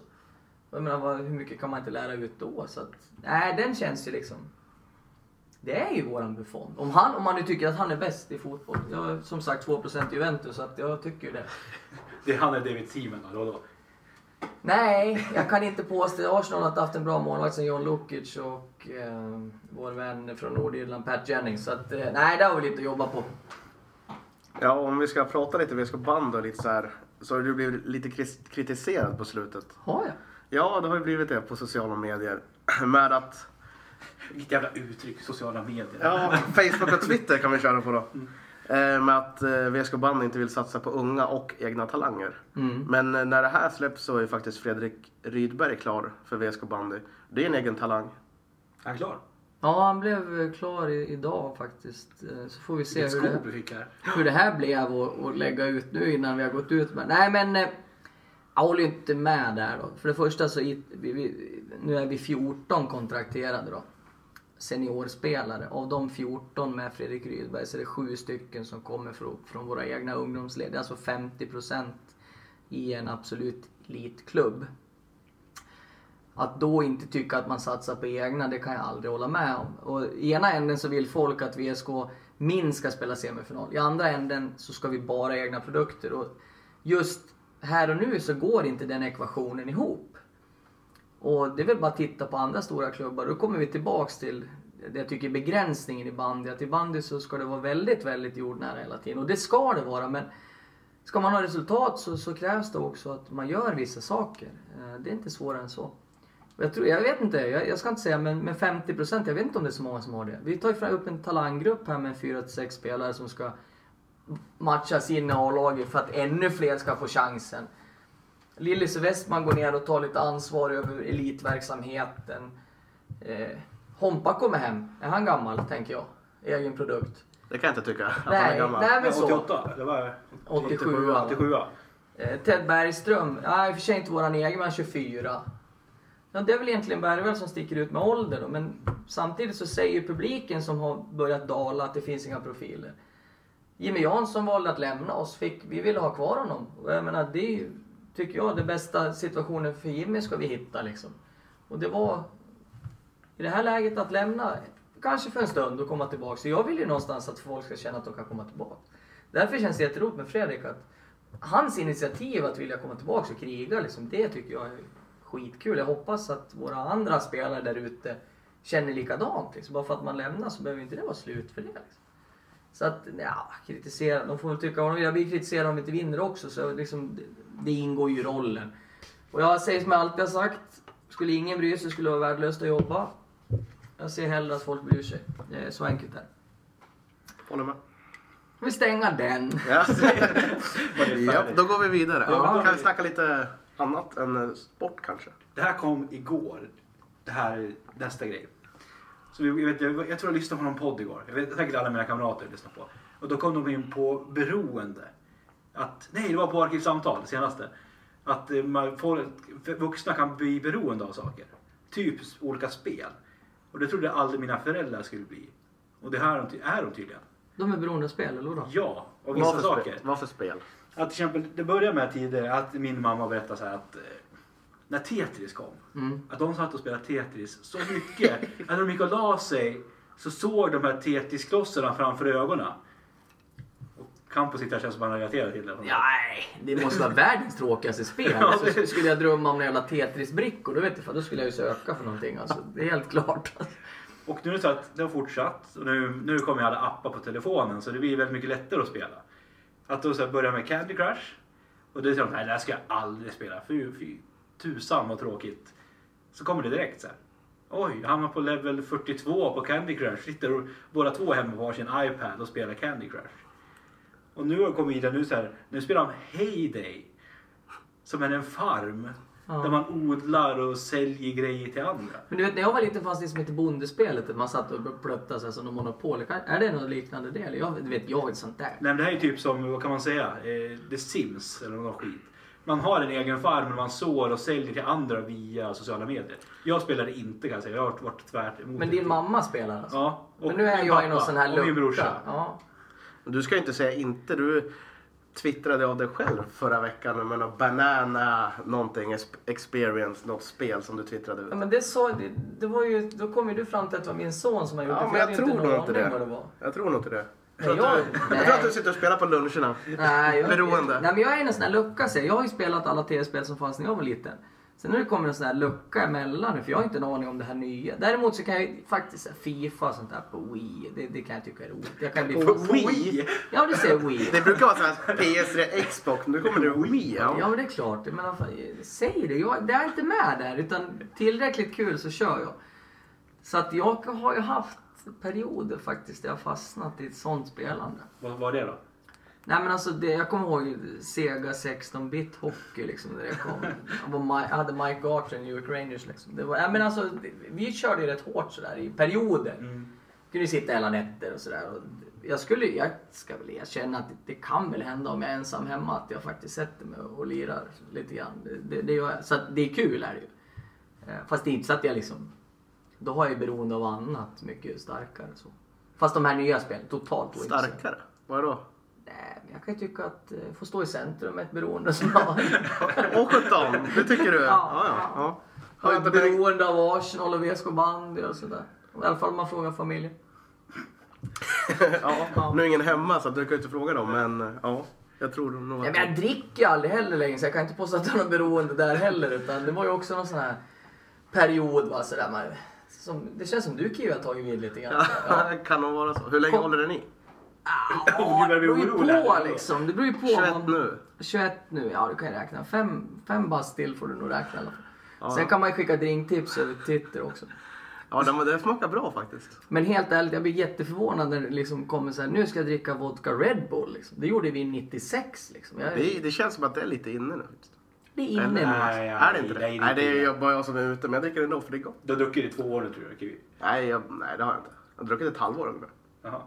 Jag menar, vad, hur mycket kan man inte lära ut då? Så att, nej, den känns ju liksom... Det är ju våran Buffon. Om, han, om man nu tycker att han är bäst i fotboll. Jag har som sagt 2% Juventus så att jag tycker ju det. (laughs) Det är han är David Seaman då, då. Nej, jag kan inte påstå. Arsenal har inte haft en bra målvakt som John Lukic och eh, vår vän från Nordirland, Pat Jennings. Så att, eh, nej, det har vi lite att jobba på. Ja, om vi ska prata lite VSK band och lite så här. Så har du blivit lite kritiserad på slutet. Har jag? Ja, det har ju blivit det på sociala medier. (clears throat) Med att, Vilket jävla uttryck, sociala medier. ja, (laughs) Facebook och Twitter kan vi köra på då. Eh, Med att eh, VSK band inte vill satsa på unga och egna talanger. Mm. Men eh, när det här släpps så är faktiskt Fredrik Rydberg klar för VSK bandy. Det är en egen talang. Är han klar? Ja, han blev klar i, idag faktiskt. Så får vi se hur det, hur det här blev att att lägga ut nu innan vi har gått ut med. Nej, men eh, jag håller inte med där då. För det första så vi, vi, nu är vi 14 kontrakterade då. Seniorspelare. Av de 14 med Fredrik Rydberg så är det sju stycken som kommer från, från våra egna ungdomsled. Det är alltså 50% i en absolut elitklubb. Att då inte tycka att man satsar på egna, det kan jag aldrig hålla med om. Och I ena änden så vill folk att VSK minst ska spela semifinal. I andra änden så ska vi bara ha egna produkter. Och just här och nu så går inte den ekvationen ihop. Och det är väl bara att titta på andra stora klubbar. Då kommer vi tillbaks till det jag tycker är begränsningen i bandy. Att i bandy så ska det vara väldigt, väldigt jordnära hela tiden. Och det ska det vara. Men ska man ha resultat så, så krävs det också att man gör vissa saker. Eh, det är inte svårare än så. Jag, tror, jag vet inte, jag, jag ska inte säga men, men 50 procent, jag vet inte om det är så många som har det. Vi tar ju fram upp en talanggrupp här med 4-6 spelare som ska matchas in i A-laget för att ännu fler ska få chansen. Lillis Westman går ner och tar lite ansvar över elitverksamheten. Eh, Hompa kommer hem. Är han gammal, tänker jag? Egen produkt. Det kan jag inte tycka. Att han Nej, är gammal. nej men så. 88? Det var 87. 87. Eh, Ted Bergström, ja, i och för sig inte våran egen, men han är 24. Ja, det är väl egentligen Bergvall som sticker ut med ålder då, men samtidigt så säger ju publiken som har börjat dala att det finns inga profiler. Jimmy Jansson valde att lämna oss, fick, vi ville ha kvar honom. Och jag menar, det är ju, tycker jag, den bästa situationen för Jimmy ska vi hitta liksom. Och det var i det här läget att lämna, kanske för en stund och komma tillbaka. Så jag vill ju någonstans att folk ska känna att de kan komma tillbaka. Därför känns det jätteroligt med Fredrik att hans initiativ att vilja komma tillbaka och kriga, liksom, det tycker jag är skitkul. Jag hoppas att våra andra spelare där ute känner likadant. Liksom. Bara för att man lämnar så behöver inte det vara slut för det. Liksom. Så att, ja, kritisera, de får väl tycka vad de vill. Jag blir kritiserad om vi inte vinner också, så liksom, det, det ingår ju i rollen. Och jag säger som jag alltid har sagt, skulle ingen bry sig skulle det vara värdelöst att jobba. Jag ser hellre att folk bryr sig. Det är så enkelt där. Håller med. Vi stänger den. Ja. (laughs) Det ja, då går vi vidare. Ja. Kan vi snacka lite annat än sport kanske? Det här kom igår. Det här är nästa grej. Så vi, jag, vet, jag, jag tror jag lyssnade på någon podd igår. Jag vet säkert alla mina kamrater lyssnade på. Och då kom de in på beroende. Att, nej, det var på Arkivsamtal, det senaste. Att eh, man får, vuxna kan bli beroende av saker. Typ olika spel. Och det trodde jag aldrig mina föräldrar skulle bli. Och det här är de tydligen. De är beroende av spel, eller hur? Ja, och vissa Vad för saker. spel? Vad för spel? Att till exempel, det började med tidigare att min mamma berättade så här att eh, när Tetris kom, Mm. att de satt och spelade Tetris så mycket (laughs) att när de gick och la sig så såg de här Tetris-klossarna framför ögonen. Campo sitter här känns som att han relaterar till det. Nej, det måste vara världens tråkigaste spel. (laughs) Ja, Alltså, det- skulle jag drömma om några jävla Tetris-brickor, då vet jag, då skulle jag ju söka för någonting. Alltså, det är helt klart. Och nu är det så att det har fortsatt och nu, nu kommer alla appar på telefonen så det blir väldigt mycket lättare att spela. Att då så här börja med Candy Crush och det är så nej det här ska jag aldrig spela, fy, fy tusan vad tråkigt. Så kommer det direkt så här. Oj, jag hamnar på level 42 på Candy Crush. Sitter och, båda två hemma på varsin iPad och spelar Candy Crush. Och nu har jag kommit vidare, nu, så här, nu spelar de Heyday. Som är en farm. Ja. Där man odlar och säljer grejer till andra. Men du vet, när jag var liten fanns det som heter Bondespelet, där man satt och plöttade sig som någon monopol. Är det något liknande det? Jag du vet, jag vet sånt där. Nej men det här är typ som, vad kan man säga, eh, The Sims eller någon skit. Man har en egen farm och man sår och säljer till andra via sociala medier. Jag spelar det inte kan jag säga, jag har varit tvärt emot Men det. din mamma spelar alltså? Ja. och Men nu är jag i någon sån här och min lucka. brorsa. Ja. Du ska ju inte säga inte. Du twittrade av dig själv förra veckan med någon banana någonting experience, något spel som du twittrade ut. Ja, men det, sa, det, det var ju, då kom ju du fram till att det var min son som har gjort Ja, det. men jag ju tror inte nog inte det. vad det var. Jag tror nog inte det. Jag tror, att du, jag tror att du sitter och spelar på luncherna. Nej, jag, Beroende. Nej, men jag är i en sån här lucka. Så jag har ju spelat alla tv-spel som fanns när jag var liten. Sen nu kommer en sån här lucka emellan nu, för jag har inte en aning om det här nya. Däremot så kan jag faktiskt Fifa och sånt där på Wii. Det, det kan jag tycka är roligt. Jag kan bli På fast- Wii? Ja, det säger Wii. Det brukar vara så här PS3, Xbox. Nu kommer det Wii. Ja. Ja, men det är klart. Men alltså, säg det. Jag, det är inte med där. Utan tillräckligt kul så kör jag. Så att jag har ju haft perioder faktiskt där jag fastnat i ett sånt spelande. Vad var det då? Nej men alltså det, jag kommer ihåg Sega 16-bit hockey liksom när det kom. Jag, var, Mi- jag hade Mike Garter i New York Rangers liksom. Det var, ja, men alltså, vi körde ju rätt hårt sådär i perioder. Mm. Kunde sitta hela nätter och sådär. Och Jag, skulle, jag ska väl erkänna att det, det kan väl hända om jag är ensam hemma att jag faktiskt sätter mig och lirar lite grann. Det, det, det gör jag. Så att det är kul är det ju. Eh, Fast det är inte så att jag liksom... Då har jag ju beroende av annat mycket starkare så. Fast de här nya spelen, totalt. Starkare? Vad då? Nej, men jag kan ju tycka att eh, få stå i centrum är ett beroende som jag (laughs) har. (laughs) Åh sjutton, det tycker du? Ja, ja. ja. ja. Har ett beroende av Arsenal och VSK bandy och sådär. I alla fall om man frågar familjen. (laughs) ja, nu är ingen hemma så du kan ju inte fråga dem men ja. Jag tror nog Ja, att... men jag dricker ju aldrig heller längre så jag kan inte påstå att jag har något beroende där heller. Utan det var ju också någon sån här period va, sådär, man, som, det känns som du Kiwi har tagit vid lite grann. Ja. Ja, (laughs) kan nog vara så. Hur länge Kom- håller den i? Ja, det beror ju på liksom. Det beror ju på. 21 om- nu. 21 nu, ja du kan ju räkna. Fem, fem bast till får du nog räkna i alla fall. Ja. Sen kan man ju skicka drinktips över Twitter också. Ja, den, det smakar bra faktiskt. Men helt ärligt, jag blir jätteförvånad när det liksom kommer så här, nu ska jag dricka vodka Red Bull. Liksom. Det gjorde vi 96 liksom. Jag, Det, det känns som att det är lite inne nu. Det är inne nu. Nej, är det inte det? nej, Nej, det är bara jag som är ute, men jag dricker det ändå för det är gott. Du har druckit i två år nu tror jag, Kiwi. Nej, jag, nej det har jag inte. Jag har druckit ett halvår ungefär. Jaha.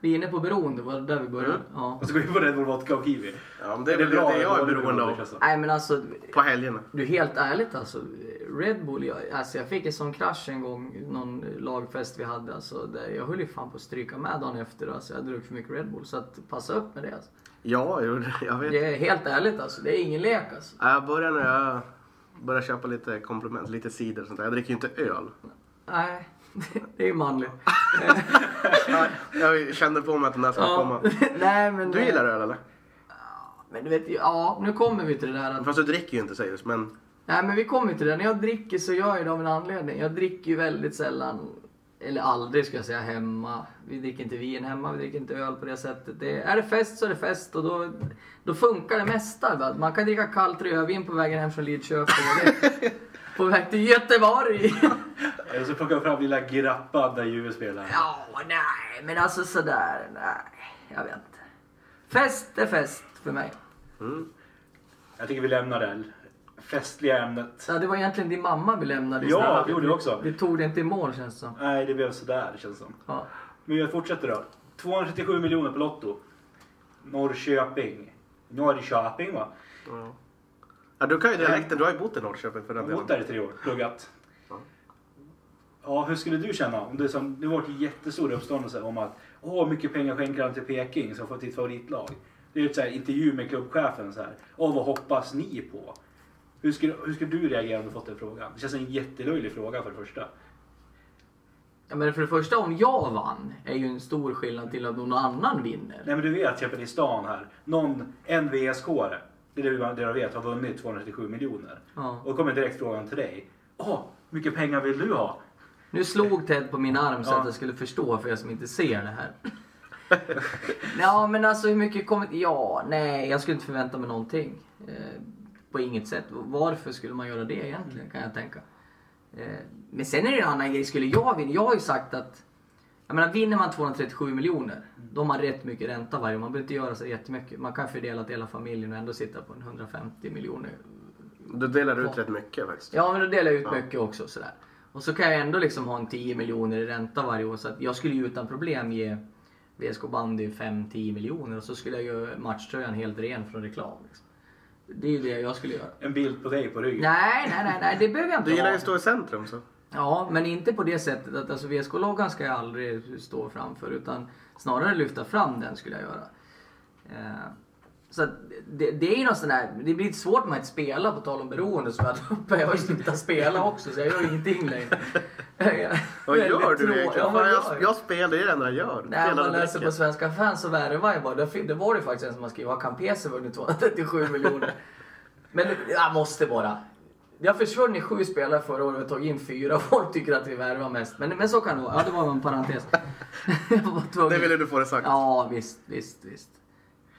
Vi är inne på beroende, var det där vi började? Mm. Ja. Och så går vi på Red Bull Vodka och Kiwi. Ja, men det är det, bra det jag är beroende av. Nej men alltså, På helgerna. du helt ärligt alltså. Red Bull, jag, alltså jag fick en sån krasch en gång, någon lagfest vi hade. Alltså, där jag höll ju fan på att stryka med dagen efter. Alltså, jag druckit för mycket Red Bull. Så att passa upp med det alltså. Ja, (laughs) jag vet. Det är helt ärligt alltså, det är ingen lek alltså. Jag börjar när jag börjar köpa lite komplement, lite cider och sånt där. Jag dricker ju inte öl. Nej, (laughs) det är ju manligt. (laughs) Jag kände på mig att den där skulle komma. Nej men... Du gillar öl eller? Men du vet, ja nu kommer vi till det där att... Fast du dricker ju inte säger du, men Nej men vi kommer till det. När jag dricker så gör jag det av en anledning. Jag dricker ju väldigt sällan, eller aldrig ska jag säga, hemma. Vi dricker inte vin hemma, vi dricker inte öl på det sättet. Det, är det fest så är det fest och då, då funkar det mesta. Va? Man kan dricka kallt rödvin på vägen hem från Lidköping. På väg till Göteborg. (laughs) Eller så plockar fram lilla grappan där Juve spelar. ja, nej men alltså sådär, nej. Jag vet inte. Fest är fest för mig. Jag tycker vi lämnar det festliga ämnet. Ja, det var egentligen din mamma vi lämnade Ja, istället. det gjorde vi också. Vi tog det inte i mål känns det som. Nej, det blev sådär känns det som. Ja. Men jag fortsätter då. 237 miljoner på Lotto. Norrköping. Norrköping va? ja. ja, du kan ju dialekten. Du har ju bott i Norrköping för Jag den har bott delen. där i tre år, pluggat. Ja. Ja, hur skulle du känna om det, som, det var en jättestor uppståndelse om att åh, mycket pengar skänker han till Peking som får ditt favoritlag. Det är ett så här intervju med klubbchefen så här. Åh, vad hoppas ni på? Hur skulle, hur skulle du reagera om du fått den frågan? Det känns som en jättelöjlig fråga för det första. Ja, men för det första, om jag vann är ju en stor skillnad till att någon annan vinner. Nej men du vet, till exempel i stan här. Någon, en VSK det är det jag vet, har vunnit 237 miljoner. Ja. Och då kommer direkt frågan till dig. Åh, hur mycket pengar vill du ha? Nu slog Ted på min arm så Ja. att jag skulle förstå för er som inte ser det här. (laughs) ja, men alltså hur mycket kommer... Ja, nej, jag skulle inte förvänta mig någonting. På inget sätt. Varför skulle man göra det egentligen, kan jag tänka. Eh, men sen är det en annan grej. Skulle jag vinna? Jag har ju sagt att... Jag menar, vinner man 237 miljoner, då har man rätt mycket ränta varje år. Man behöver inte göra så jättemycket. Man kan fördela till hela familjen och ändå sitta på en 150 miljoner Du delar ut rätt mycket faktiskt. Ja, men då delar jag ut Ja. mycket också sådär. Och så kan jag ändå liksom ha en 10 miljoner i ränta varje år. Så att jag skulle ju utan problem ge VSK Bandy 5-10 miljoner och så skulle jag göra matchtröjan helt ren från reklam. Liksom. Det är ju det jag skulle göra. En bild på dig på ryggen. Nej, nej, nej, nej det behöver jag inte Du gillar ju att stå i centrum så. Ja, men inte på det sättet att alltså VSK-loggan ska jag aldrig stå framför utan snarare lyfta fram den skulle jag göra. Eh, så det, det är ju något sån där, det blir lite svårt med att spela på tal om beroende som jag hade uppe. Jag har ju slutat spela också så jag gör ingenting längre. (laughs) Vad gör du egentligen? Ja, jag, jag spelar, det är det enda jag gör. Spelar man läser på Svenska fans så värvar jag bara. Det, det var det faktiskt en som skrivit, har Campese vunnit 237 miljoner? (laughs) Men jag måste bara. Det har försvunnit sju spelare förra året och tagit in fyra. (laughs) Folk tycker att vi värvar mest. Men, men så kan det vara. Ja, det var en parentes. jag. Det ville du få det sagt. Ja, visst, visst, visst.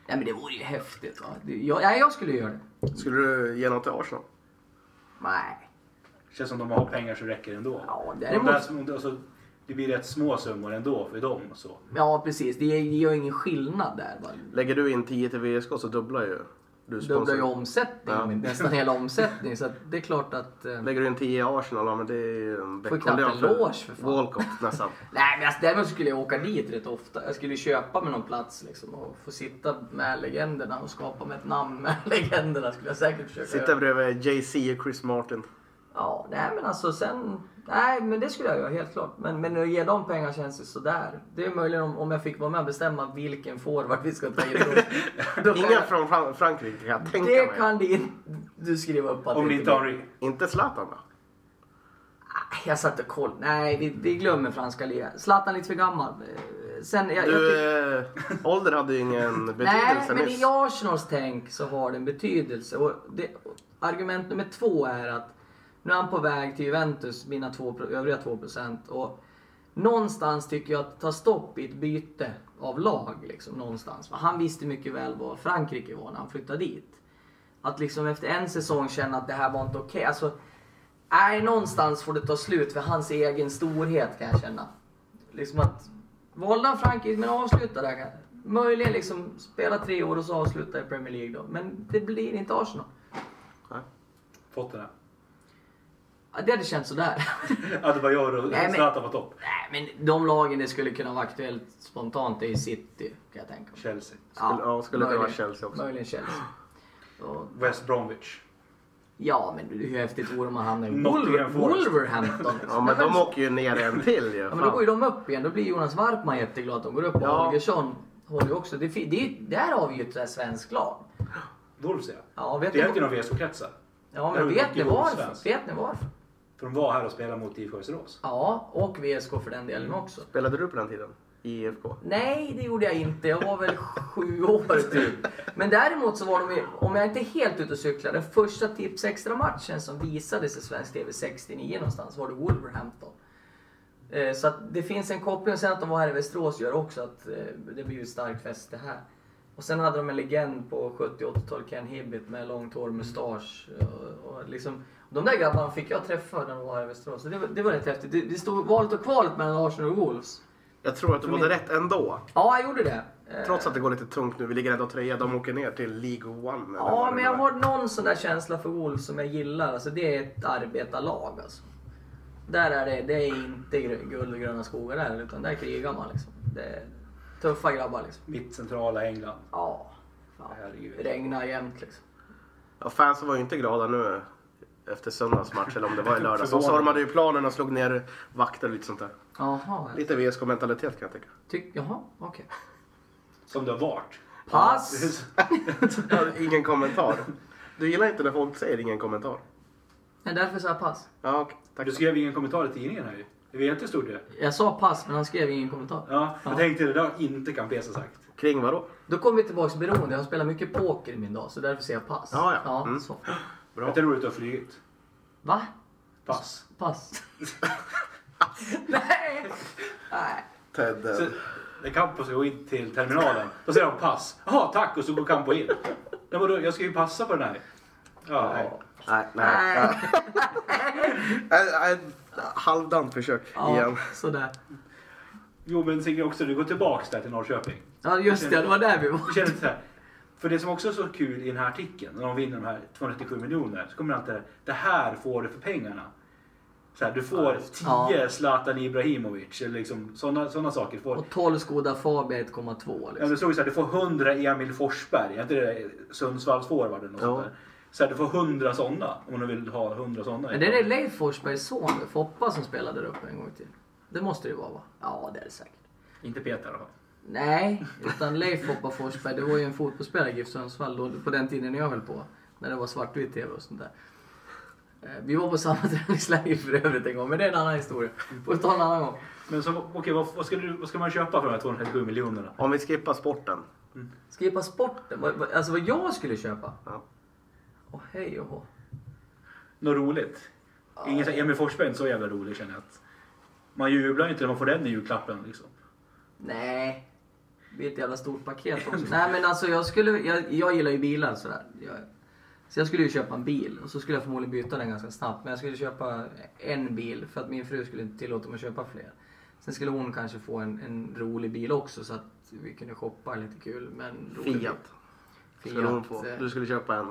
Ja, men det vore ju häftigt va. Jag, nej, jag skulle göra det. Skulle du ge något till Arsenal? Nej. Känns som de har pengar så räcker det ändå. Ja, Och de däremot- där alltså, det blir rätt små summor ändå för dem. och Så. Ja, precis. Det gör ingen skillnad där. Va? Lägger du in 10 till VSK så dubblar ju du Dubblar ju omsättning, Ja. nästan hela omsättning. Så det är klart att... eh, Lägger du in 10 i Arsenal, men det är en Får knappt en loge, för fan. Walcott nästan. (laughs) Nej men alltså, däremot skulle jag åka dit rätt ofta. Jag skulle köpa mig någon plats liksom och få sitta med legenderna och skapa mig ett namn med (laughs) legenderna skulle jag säkert försöka Sitta göra. bredvid JC och Chris Martin. Ja, nej men alltså sen... Nej men det skulle jag göra helt klart. Men, men att ge dem pengar känns ju sådär. Det är möjligen om, om jag fick vara med och bestämma vilken forward vi ska ta in. Då, (laughs) jag, från Fran- Frankrike kan jag tänka det mig. kan det in, du skriva upp att Om det ni inte har Inte Zlatan då? Jag satt och kollade. Nej, vi, vi glömmer franska ligan. Zlatan lite för gammal. Eh, sen, jag, jag Du, tycker- eh, ålder hade ju ingen (laughs) Nej, betydelse men nyss. i Arsenals tänk så har det en betydelse. Och det, argument nummer två är att nu är han på väg till Juventus, mina två, övriga 2% och Någonstans tycker jag att ta stopp i ett byte av lag. Liksom, någonstans. För han visste mycket väl vad Frankrike var när han flyttade dit. Att liksom efter en säsong känna att det här var inte okej. Alltså, nej, någonstans får det ta slut för hans egen storhet kan jag känna. Liksom att, valde han Frankrike, men avsluta där. kanske. Möjligen liksom spela tre år och så avsluta i Premier League då. Men det blir inte Arsenal. Fått det där. Ja, Det hade känts sådär. (laughs) Adebayor och Nej, men- Zlatan var topp. Nej, men de lagen det skulle kunna vara aktuellt spontant är i City, kan jag tänka mig. Chelsea. Skulle- ja, skulle kunna vara möjligen- Chelsea också. Möjligen Chelsea. (gasps) Och, West Bromwich. ja, men hur häftigt vore det om man hamnar i Wolver-. Wolverhampton. Ja, men de åker ju ner en till ju. Ja, men då går ju de upp igen. Då blir Jonas Warpman jätteglad att de går upp. Och Ja. Holgersson håller ju också. Det, det, där har vi ju ett svenskt lag. Wolves ja. Ja, vet Det är inte någon VSK-kretsar. ja, det men vet ni varför? Vet ni varför? För de var här och spelade mot IFK Västerås. Ja, och VSK för den delen också. Spelade du på den tiden? I IFK? Nej, det gjorde jag inte. Jag var väl sju år typ. Men däremot så var de ju, om jag inte är helt ute och cyklar, den första Tips Extra matchen som visades i svensk TV 69 någonstans var det Wolverhampton. Eh, Så att det finns en koppling. Och sen att de var här i Västerås gör också att eh, det blir ju ett starkt fäste här. Och sen hade de en legend på 70-80-talet, Ken Hibbett med långt hår, mustasch. Och, och liksom, de där grabbarna fick jag träffa när de var här i Västerås. Så det, var- det var rätt häftigt. Det, det stod valet och kvalet mellan Arsenal och Wolves. Jag tror att du min- rätt ändå. Ja, jag gjorde det. Eh, Trots att det går lite tungt nu. Vi ligger ändå trea. De åker ner till League One. eller Ja, det men jag har någon sån där känsla för Wolves som jag gillar. Alltså, det är ett arbetarlag. Alltså. Där är det, det är inte guld och gröna skogar där, utan där krigar man. Liksom. Det är tuffa grabbar. Liksom. Mitt centrala England. Ja, fan. Herregud. regnar jämt liksom. Ja, fansen var ju inte glada nu efter söndags match eller om det var i lördags. De Förvånad. stormade ju planen och slog ner vakter och lite sånt där. Jaha, Lite VSK-mentalitet kan jag tycka. tyck, jaha okej. Som det har varit. Pass! Ja, (laughs) ingen kommentar. Du gillar inte när folk säger ingen kommentar? Nej, därför sa jag pass. Ja, okej. Tack. Du skrev ingen kommentar i tidningen här ju. Det var jättestort det. Jag sa pass, men han skrev ingen kommentar. Ja, jag Ja. tänkte det där inte kan Pesa sagt. Kring vadå? Då kommer vi tillbaka till beroende. Jag har spelat mycket poker i min dag, så därför säger jag pass. Ja, ja. Mm. så. Bra. Det är roligt att ha flugit. Va? Pass. Pass. (laughs) Nej! Nej. Ted. eh, Så, när Campo ska gå in till terminalen, då säger han pass. Jaha, tack! Och så går Campo in. Nej, vadå, jag ska ju passa på den här. Ja, nej. Nej, nej. nej. nej. Halvdant försök Ja, igen. sådär. Jo, men Sigge också, du går tillbaks där till Norrköping. Ja, just det. Det var där vi var. Jag känner så här. För det som också är så kul i den här artikeln, när de vinner de här 297 miljoner, så kommer det alltid det här får du för pengarna. Så här, du får 10 Ja. Zlatan Ibrahimovic, eller liksom sådana såna saker. Får, Och 12 Skoda Fabia 1,2 ja, liksom. det stod så här, du får 100 Emil Forsberg, är inte det Sundsvallsforwarden? och Ja. Så här, du får 100 sådana om du vill ha 100 sådana. Men det är Leif Forsbergs son, Foppa, som spelade där uppe en gång till. Det måste det ju vara va? Ja, det är det säkert. Inte Peter i alla fall. Nej, utan Leif Foppa Forsberg, det var ju en fotbollsspelare i GIF Sundsvall då, på den tiden när jag höll på. När det var svartvitt TV och sånt där. Eh, Vi var på samma (laughs) träningsläger för övrigt en gång, men det är en annan historia. Får ta en annan gång. Men så, okej, vad, vad, ska du, vad ska man köpa för de här 237 miljonerna? Om vi skippar sporten. Skippa sporten, vad- vad- alltså vad jag skulle köpa? Ja. Åh hej och hå. Något roligt? Ingen så här, Emil Forsberg är inte så jävla rolig känner jag. Att man jublar inte när man får den i julklappen liksom. Nej. Det blir ett jävla stort paket också. (laughs) Nej men alltså jag skulle, jag, jag gillar ju bilar sådär. Jag, så jag skulle ju köpa en bil och så skulle jag förmodligen byta den ganska snabbt. Men jag skulle köpa en bil för att min fru skulle inte tillåta mig att köpa fler. Sen skulle hon kanske få en, en rolig bil också så att vi kunde shoppa lite kul. Men rolig bil. Fiat. Skulle hon få. eh, Du skulle köpa en.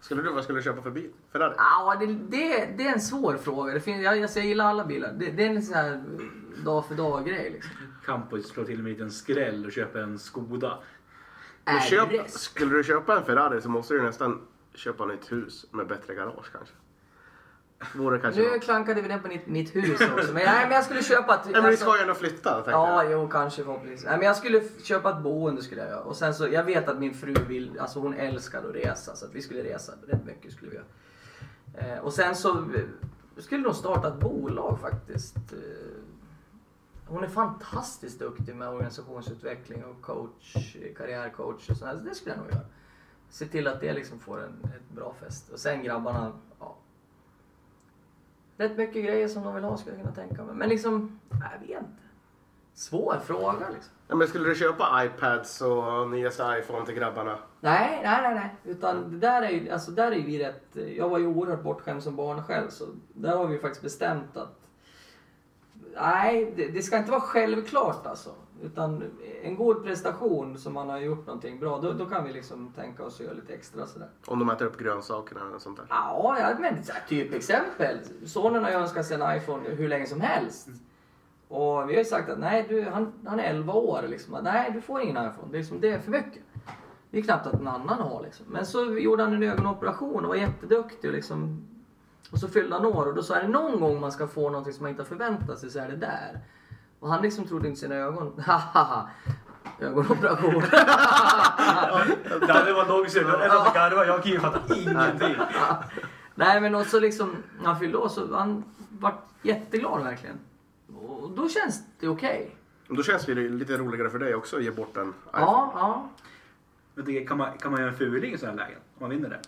Skulle du, vad skulle du köpa för bil? Ferrari? Ja, det, det, det är en svår fråga. Det finns, jag, alltså, jag gillar alla bilar. Det, det är en sån här dag för dag grej liksom. Campo slår till med en liten skräll och köper en Skoda. Men köp, skulle du köpa en Ferrari så måste du nästan köpa nytt hus med bättre garage kanske. Vore kanske Nu något. klankade vi ner på mitt, mitt hus också. Men, nej, men jag skulle köpa ett... Nej, men vi alltså- ska ju ändå flytta tänkte Ja, jag. jo, kanske förhoppningsvis. Nej, men jag skulle köpa ett boende skulle jag göra. Och sen så, jag vet att min fru vill, alltså hon älskar att resa. Så att vi skulle resa rätt mycket skulle vi göra. Eh, och sen så eh, skulle de starta ett bolag faktiskt. Hon är fantastiskt duktig med organisationsutveckling och coach, karriärcoach och sådär. Så det skulle jag nog göra. Se till att det liksom får en ett bra fest. Och sen grabbarna, ja. Rätt mycket grejer som de vill ha skulle jag kunna tänka mig. Men liksom, jag vet inte. Svår fråga liksom. Ja, men skulle du köpa iPads och nyaste iPhone till grabbarna? Nej, nej, nej, nej. Utan det där är ju, alltså där är vi rätt, jag var ju oerhört bortskämd som barn själv så där har vi faktiskt bestämt att Nej, det, det ska inte vara självklart alltså. Utan en god prestation som man har gjort någonting bra, då, då kan vi liksom tänka oss att göra lite extra sådär. Om de äter upp grönsakerna eller sånt där. Ja, ja men typ exempel. Sonen har ju önskat sig en iPhone hur länge som helst. Och vi har ju sagt att nej, du, han, han är 11 år liksom. Nej, du får ingen iPhone. Det är, liksom, det är för mycket. Det är knappt att någon annan har liksom. Men så gjorde han en ögonoperation och var jätteduktig och liksom. Och så fyllde han år och då sa han någon gång man ska få någonting som man inte har förväntat sig så är det där. Och han liksom trodde inte sina ögon. (laughs) Hahaha. Ögonoperation. Det hade varit någonsin. Ända till garva. Jag och Kim fattar ingenting. (laughs) Nej men och så liksom, när han fyllde år så han var jätteglad verkligen. Och då känns det okej. Då känns det ju lite roligare för dig också att ge bort en iPhone. Ja, ja. Men det, kan, man, kan man göra en fuling i sådana här lägen? Om man vinner det?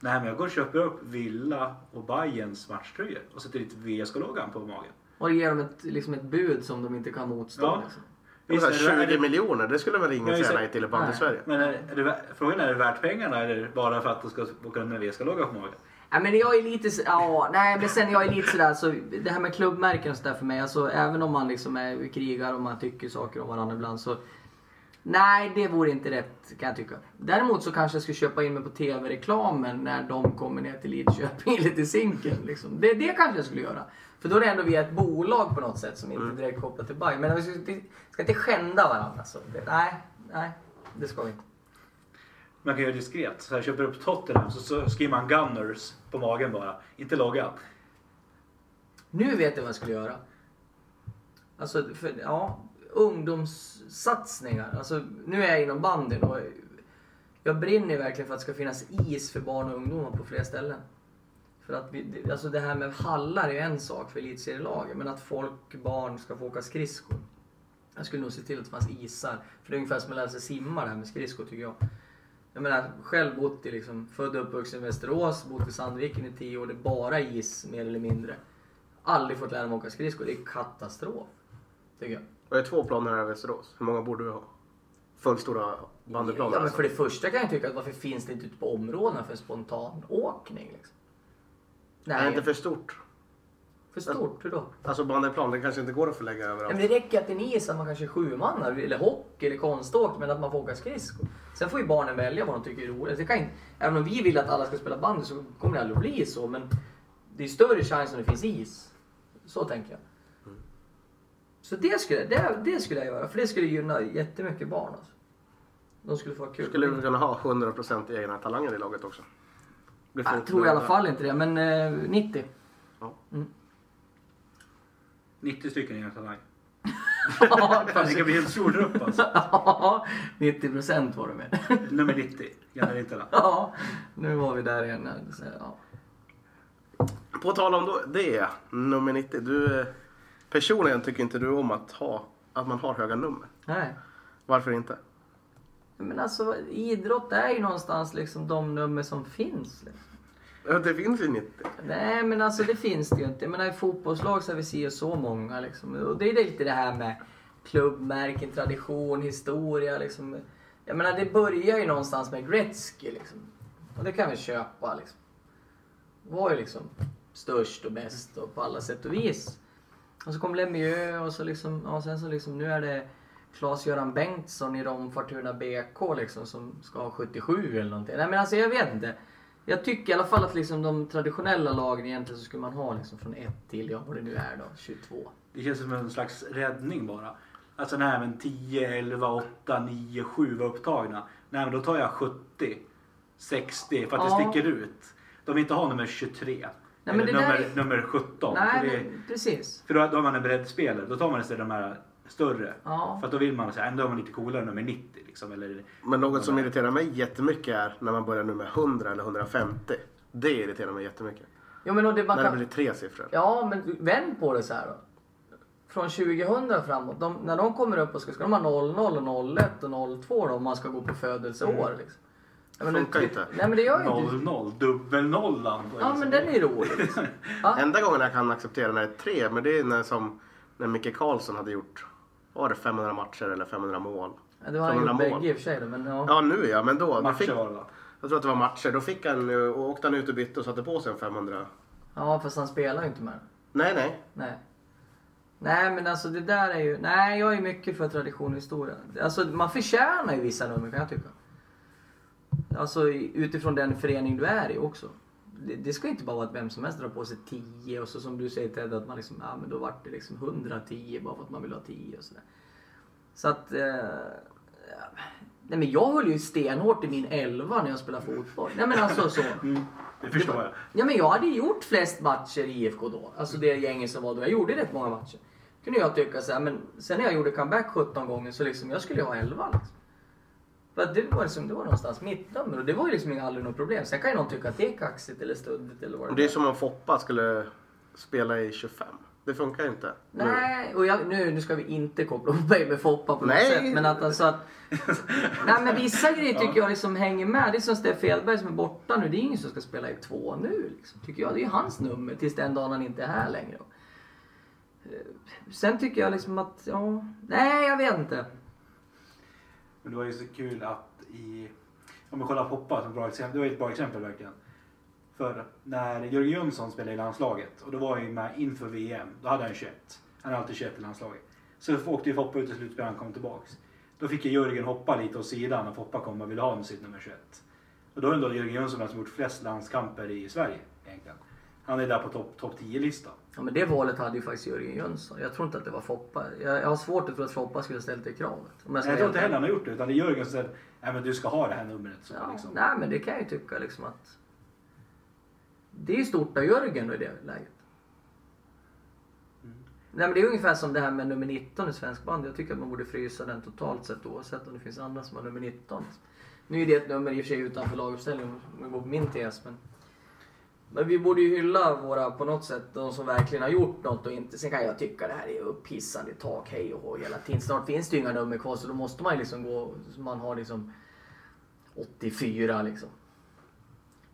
Nej men jag går och köper upp Villa och Bayerns matchtröjor och sätter dit VSK-loggan på magen. Och ger dem ett, liksom ett bud som de inte kan motstå. Ja. Liksom. Visst, här det- 20 är det- miljoner, det skulle väl ingen säga nej till i band i. Sverige? Men är, är det, frågan är, är det värt pengarna eller bara för att de ska åka runt med VSK-logga på magen? Ja, men jag är lite ja, nej men sen jag är lite sådär så det här med klubbmärken och sådär för mig, alltså även om man liksom är krigar och man tycker saker om varandra ibland så Nej, det vore inte rätt kan jag tycka. Däremot så kanske jag skulle köpa in mig på tv-reklamen när de kommer ner till Lidköping (laughs) eller till Zinken. Liksom. Det, det kanske jag skulle göra. För då är det ändå via ett bolag på något sätt som inte är direkt kopplat till Bayern. Men vi ska, vi ska inte skända varandra. Så det, nej, nej, det ska vi inte. Man kan göra diskret. Så här, köper upp Tottenham så, så skriver man Gunners på magen bara. Inte loggan. Nu vet jag vad jag skulle göra. Alltså, för, ja, ungdomssatsningar. Alltså, nu är jag inom bandyn och jag brinner verkligen för att det ska finnas is för barn och ungdomar på fler ställen. För att vi, alltså det här med hallar är ju en sak för elitserielaget, men att folk, barn, ska få åka skridskor. Jag skulle nog se till att det fanns isar. För det är ungefär som att lära sig simma det här med skridskor tycker jag. Jag menar, själv bott i liksom, född och uppvuxen i Västerås, bott i Sandviken i tio år. Det är bara is mer eller mindre. Aldrig fått lära mig åka skridskor. Det är katastrof. Tycker jag. Och det är två planer här i Västerås. Hur många borde du ha? Fullstora bandyplaner Ja, men alltså. för det första kan jag tycka att varför finns det inte ute på områdena för spontan åkning liksom? Nej, inte för stort. för stort, hur då? Alltså bandyplan, det kanske inte går att förlägga överallt. men det räcker att det är is att man kanske är sju man eller hockey eller konståk men att man får åka skridskor. Sen får ju barnen välja vad de tycker är roligt. Det kan inte, även om vi vill att alla ska spela bandy så kommer det aldrig att bli så men det är större chans om det finns is. Så tänker jag. Så det skulle, det, det skulle jag göra för det skulle gynna jättemycket barn. Alltså. De skulle få ha kul. Skulle du kunna ha 100% egna talanger i laget också? Blir Jag tror i alla fall inte det, men eh, 90. Ja. 90 stycken egna talang. (laughs) Ja, Fan, det kan bli en stor grupp alltså. (laughs) Ja, 90 procent var det med. (laughs) Nummer 90. Gärna inte då. Ja, nu var vi där igen. Så, ja. På tal om då, det, nummer 90. Du, eh, personligen tycker inte du om att, ha, att man har höga nummer. Nej. Varför inte? Men alltså idrott är ju någonstans liksom de nummer som finns. Liksom. Ja, Det finns ju 90. Nej men alltså det finns det ju inte. Jag menar i fotbollslag så har vi ser så många liksom. Och det är lite det här med klubbmärken, tradition, historia liksom. Jag menar det börjar ju någonstans med Gretzky liksom. Och det kan vi köpa liksom. Var ju liksom störst och bäst och på alla sätt och vis. Och så kom Lemieux och så liksom, ja sen så liksom nu är det Claes-Göran Bengtsson i Rom Fortuna BK liksom som ska ha 77 eller någonting. Nej men alltså jag vet inte. Jag tycker i alla fall att liksom de traditionella lagen egentligen så skulle man ha liksom från 1 till, ja vad det nu är då, 22. Det känns som en slags räddning bara. Alltså nej men 10, 11, 8, 9, 7 var upptagna. Nej men då tar jag 70, 60 för att Ja. det sticker ut. De vill inte ha nummer 23. Nej, men det där nummer, är- nummer 17. Nej för det, men precis. för då, då har man en breddspelare. Då tar man istället de här större. Ja. För att då vill man säga, ändå är man lite coolare nummer 90 liksom. Eller, Men något som irriterar mig jättemycket är när man börjar nummer 100 eller 150. Det irriterar mig jättemycket. Jo men det man När det kan... blir tre siffror. Ja men vänd på det så här då. från 2000 framåt, de, när de kommer upp och ska, ska de ha 00, och 01 och 02 då om man ska gå på födelseår. Liksom. Men Funkar det, inte. Nej men det gör ju inte 0-0, dubbelnollan. Ja men den är ju rolig. Liksom. (laughs) Ja. Enda gången jag kan acceptera när det är tre, men det är när, som, när Micke Karlsson hade gjort, var det 500 matcher eller 500 mål? Ja, det var han gjort 500 mål. bägge i och för sig då, men ja. Ja nu ja, men då. då Matcher fick, var det va? jag tror att det var matcher. Då fick han, och åkte han ut och bytte och satte på sig en 500. Ja fast han spelar ju inte med den. Nej, nej. Nej. Nej men alltså det där är ju, nej jag är mycket för tradition och historia. Alltså man förtjänar ju vissa nummer kan jag tycka. Alltså utifrån den förening du är i också. Det, det ska inte bara vara att vem som helst drar på sig 10 och så som du säger Ted att man liksom, ja men då vart det liksom 110 bara för att man vill ha 10 och sådär. Så att, eh, nej men jag höll ju stenhårt i min elva när jag spelade fotboll. Nej men alltså så. (laughs) Mm, det förstår jag. Ja men jag hade gjort flest matcher i IFK då. Alltså det gänget som var då. Jag gjorde rätt många matcher. Kunde jag tycka så här, men sen när jag gjorde comeback 17 gånger så liksom, jag skulle ju ha 11 liksom. För att det var liksom, det var någonstans mitt nummer och det var ju liksom aldrig något problem. Sen kan ju någon tycka att det är kaxigt eller studdigt eller vad Och det det är som om Foppa skulle spela i 25. Det funkar ju inte. Nej, och jag, nu, nu ska vi inte koppla ihop mig med Foppa på något Nej. sätt. Men att alltså att... (laughs) nej men vissa grejer tycker jag liksom hänger med. Det är som Steff Edberg som är borta nu. Det är ingen som ska spela i två nu liksom, tycker jag. Det är ju hans nummer tills den dagen han inte är här längre. Eh, Sen tycker jag liksom att, ja... Nej, jag vet inte. Men det var ju så kul att i... Om vi kollar på Hoppa som bra exempel. Det var ju ett bra exempel verkligen. För när Jörgen Jönsson spelade i landslaget och då var han ju med inför VM. Då hade han 21. Han har alltid 21 i landslaget. Så åkte ju Foppa ut i slutspelet han kom tillbaks. Då fick ju Jörgen hoppa lite åt sidan och Foppa kom och ville ha sitt nummer 21. Och då är det ändå Jörgen Jönsson som gjort flest landskamper i Sverige egentligen. Han är där på topp top 10-listan. Ja, men det valet hade ju faktiskt Jörgen Jönsson. Jag tror inte att det var Foppa. Jag, jag har svårt att tro att Foppa skulle ha ställt det kravet. Jag Nej, jag tror inte heller han har gjort det utan det är Jörgen som säger Nej men du ska ha det här numret. Så, Ja, liksom. Nej men det kan jag ju tycka liksom att det är stort av Jörgen i det läget. Mm. Nej men det är ungefär som det här med nummer 19 i svensk band. Jag tycker att man borde frysa den totalt sett oavsett om det finns andra som har nummer 19. Nu är det ett nummer i och för sig utanför laguppställningen om jag går på min tes men men vi borde ju hylla våra, på något sätt, de som verkligen har gjort något och inte. Sen kan jag tycka det här är upphissande tak, hej och hå hela tiden. Snart finns det ju inga nummer kvar så då måste man ju liksom gå, man har liksom 84 liksom.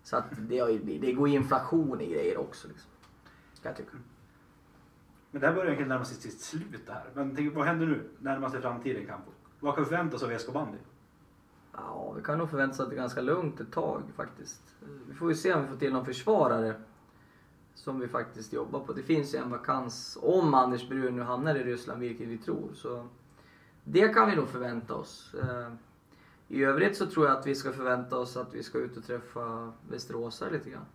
Så att det, har ju- det går inflation i grejer också liksom. Kan jag tycka. Men det här börjar egentligen närma sig sitt slut det här. Men tänk, vad händer nu? Närmaste framtiden Campo? Vad kan vi förvänta oss av SK Bandy? Ja, vi kan nog förvänta oss att det är ganska lugnt ett tag faktiskt. Vi får ju se om vi får till någon försvarare som vi faktiskt jobbar på. Det finns ju en vakans om Anders Brun nu hamnar i Ryssland, vilket vi tror. Så det kan vi nog förvänta oss. Eh, I övrigt så tror jag att vi ska förvänta oss att vi ska ut och träffa västeråsare lite grann.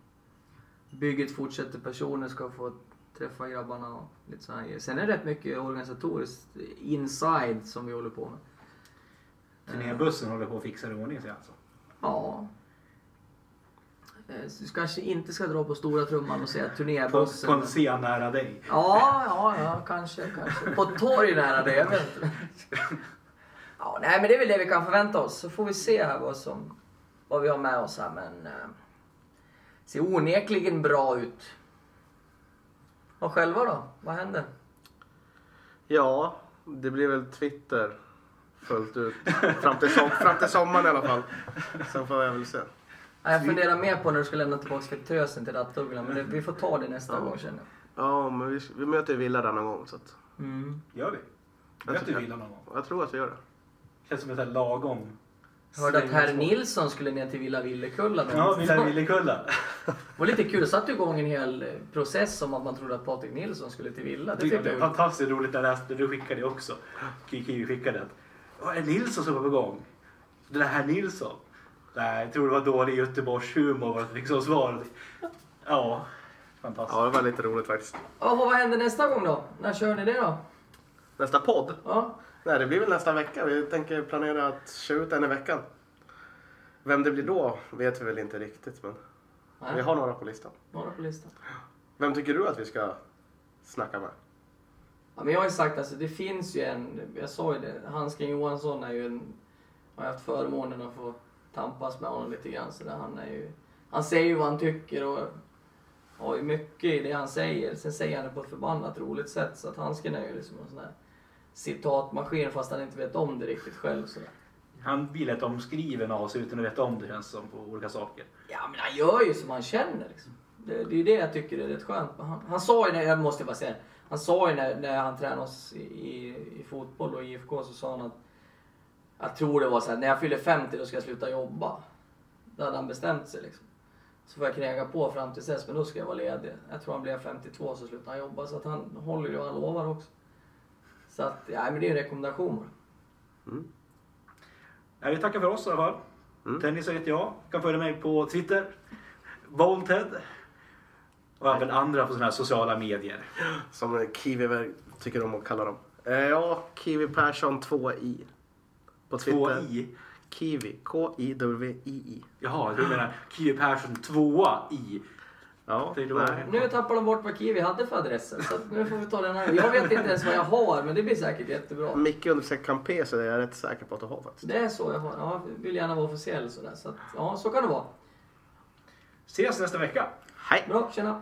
Bygget fortsätter, personer ska få träffa grabbarna och lite sådana grejer. Sen är det rätt mycket organisatoriskt inside som vi håller på med. Turnébussen håller på att fixa i ordning sig alltså. Ja. Eh, Så du kanske inte ska dra på stora trumman och säga På, turnébussen. på en scen nära dig. Ja, ja, ja, kanske, kanske. På ett torg nära det, jag vet inte. Ja, nej, men det är väl det vi kan förvänta oss. Så får vi se här vad, som, vad vi har med oss här. Men eh, ser onekligen bra ut. Och själva då? Vad händer? Ja, det blir väl Twitter fullt ut. Fram till, som, fram till sommaren i alla fall. Sen får jag väl se. Ja, Jag funderar mer på när du ska lämna tillbaka frittösen till rattugglan. Men det, vi får ta det nästa Ja. gång känner jag. Ja, men vi, vi möter ju Villa där någon gång. Så att, Mm. Gör vi? Jag Möter tycker- Villa någon gång? jag tror att vi gör det. Känns som ett här lagom... Jag hörde att herr Nilsson skulle ner till Villa Villekulla. Ja, Villa Villekulla. Det var lite kul. satte igång en hel eh, process om att man trodde att Patrik Nilsson skulle till Villa. Det Det är jag fantastiskt roligt när jag läste, du skickade också. Kiki skickade att Vad är Nilsson som var på gång? Det där här Nilsson? Nej, jag tror det var dålig Göteborgshumor vad jag fick som svar. Ja, fantastiskt. Ja, det var lite roligt faktiskt. Jaha, vad händer nästa gång då? När kör ni det då? Nästa podd? Ja. Nej, det blir väl nästa vecka. Vi tänker planera att köra ut en i veckan. Vem det blir då vet vi väl inte riktigt, men Nej. vi har några på listan. Några på listan. Vem tycker du att vi ska snacka med? Ja, men jag har ju sagt alltså, det finns ju en, jag sa ju det, Handsken Johansson är ju en, har jag haft förmånen att få tampas med honom lite grann så där. Han är ju, han säger ju vad han tycker och har ju mycket i det han säger. Sen säger han det på ett förbannat roligt sätt så att handsken är ju liksom en sån här citatmaskin fast han inte vet om det riktigt själv. Sådär. Han blir lätt omskriven av sig utan att veta om det känns som på olika saker. Ja men han gör ju som han känner liksom. Det, det är ju det jag tycker är rätt skönt. Han, han sa ju, när, jag måste bara säga, han sa ju när, när han tränade oss i, i, i fotboll och IFK så sa han att jag tror det var så här, när jag fyller 50 då ska jag sluta jobba. Då hade han bestämt sig liksom. Så får jag knega på fram till dess, men då ska jag vara ledig. Jag tror han blev 52 så slutar han jobba. Så att han håller ju och han lovar också. Så att, ja men det är en rekommendation bara. Ja, vi tackar för oss i alla fall. Mm. Tennis heter jag. kan följa mig på Twitter. Volted. Och även andra på sådana här sociala medier. Som Kiwi tycker om att kalla dem. Eh, ja, Kiwi Persson 2i. På Twitter. 2i. Kiwi. K-I-W-I-I. Jaha, du menar Kiwi Persson 2 i. Ja, Det. Nu tappar de bort vad Kiwi hade för adresser. Så nu får vi ta den här. Jag vet inte ens vad jag har, men det blir säkert jättebra. Micke understreck Campé så är jag rätt säker på att du har faktiskt. Det är så jag har. Ja, jag vill gärna vara officiell sådär. Så att, ja, så kan det vara. Ses nästa vecka. Hej! Bra, tjena!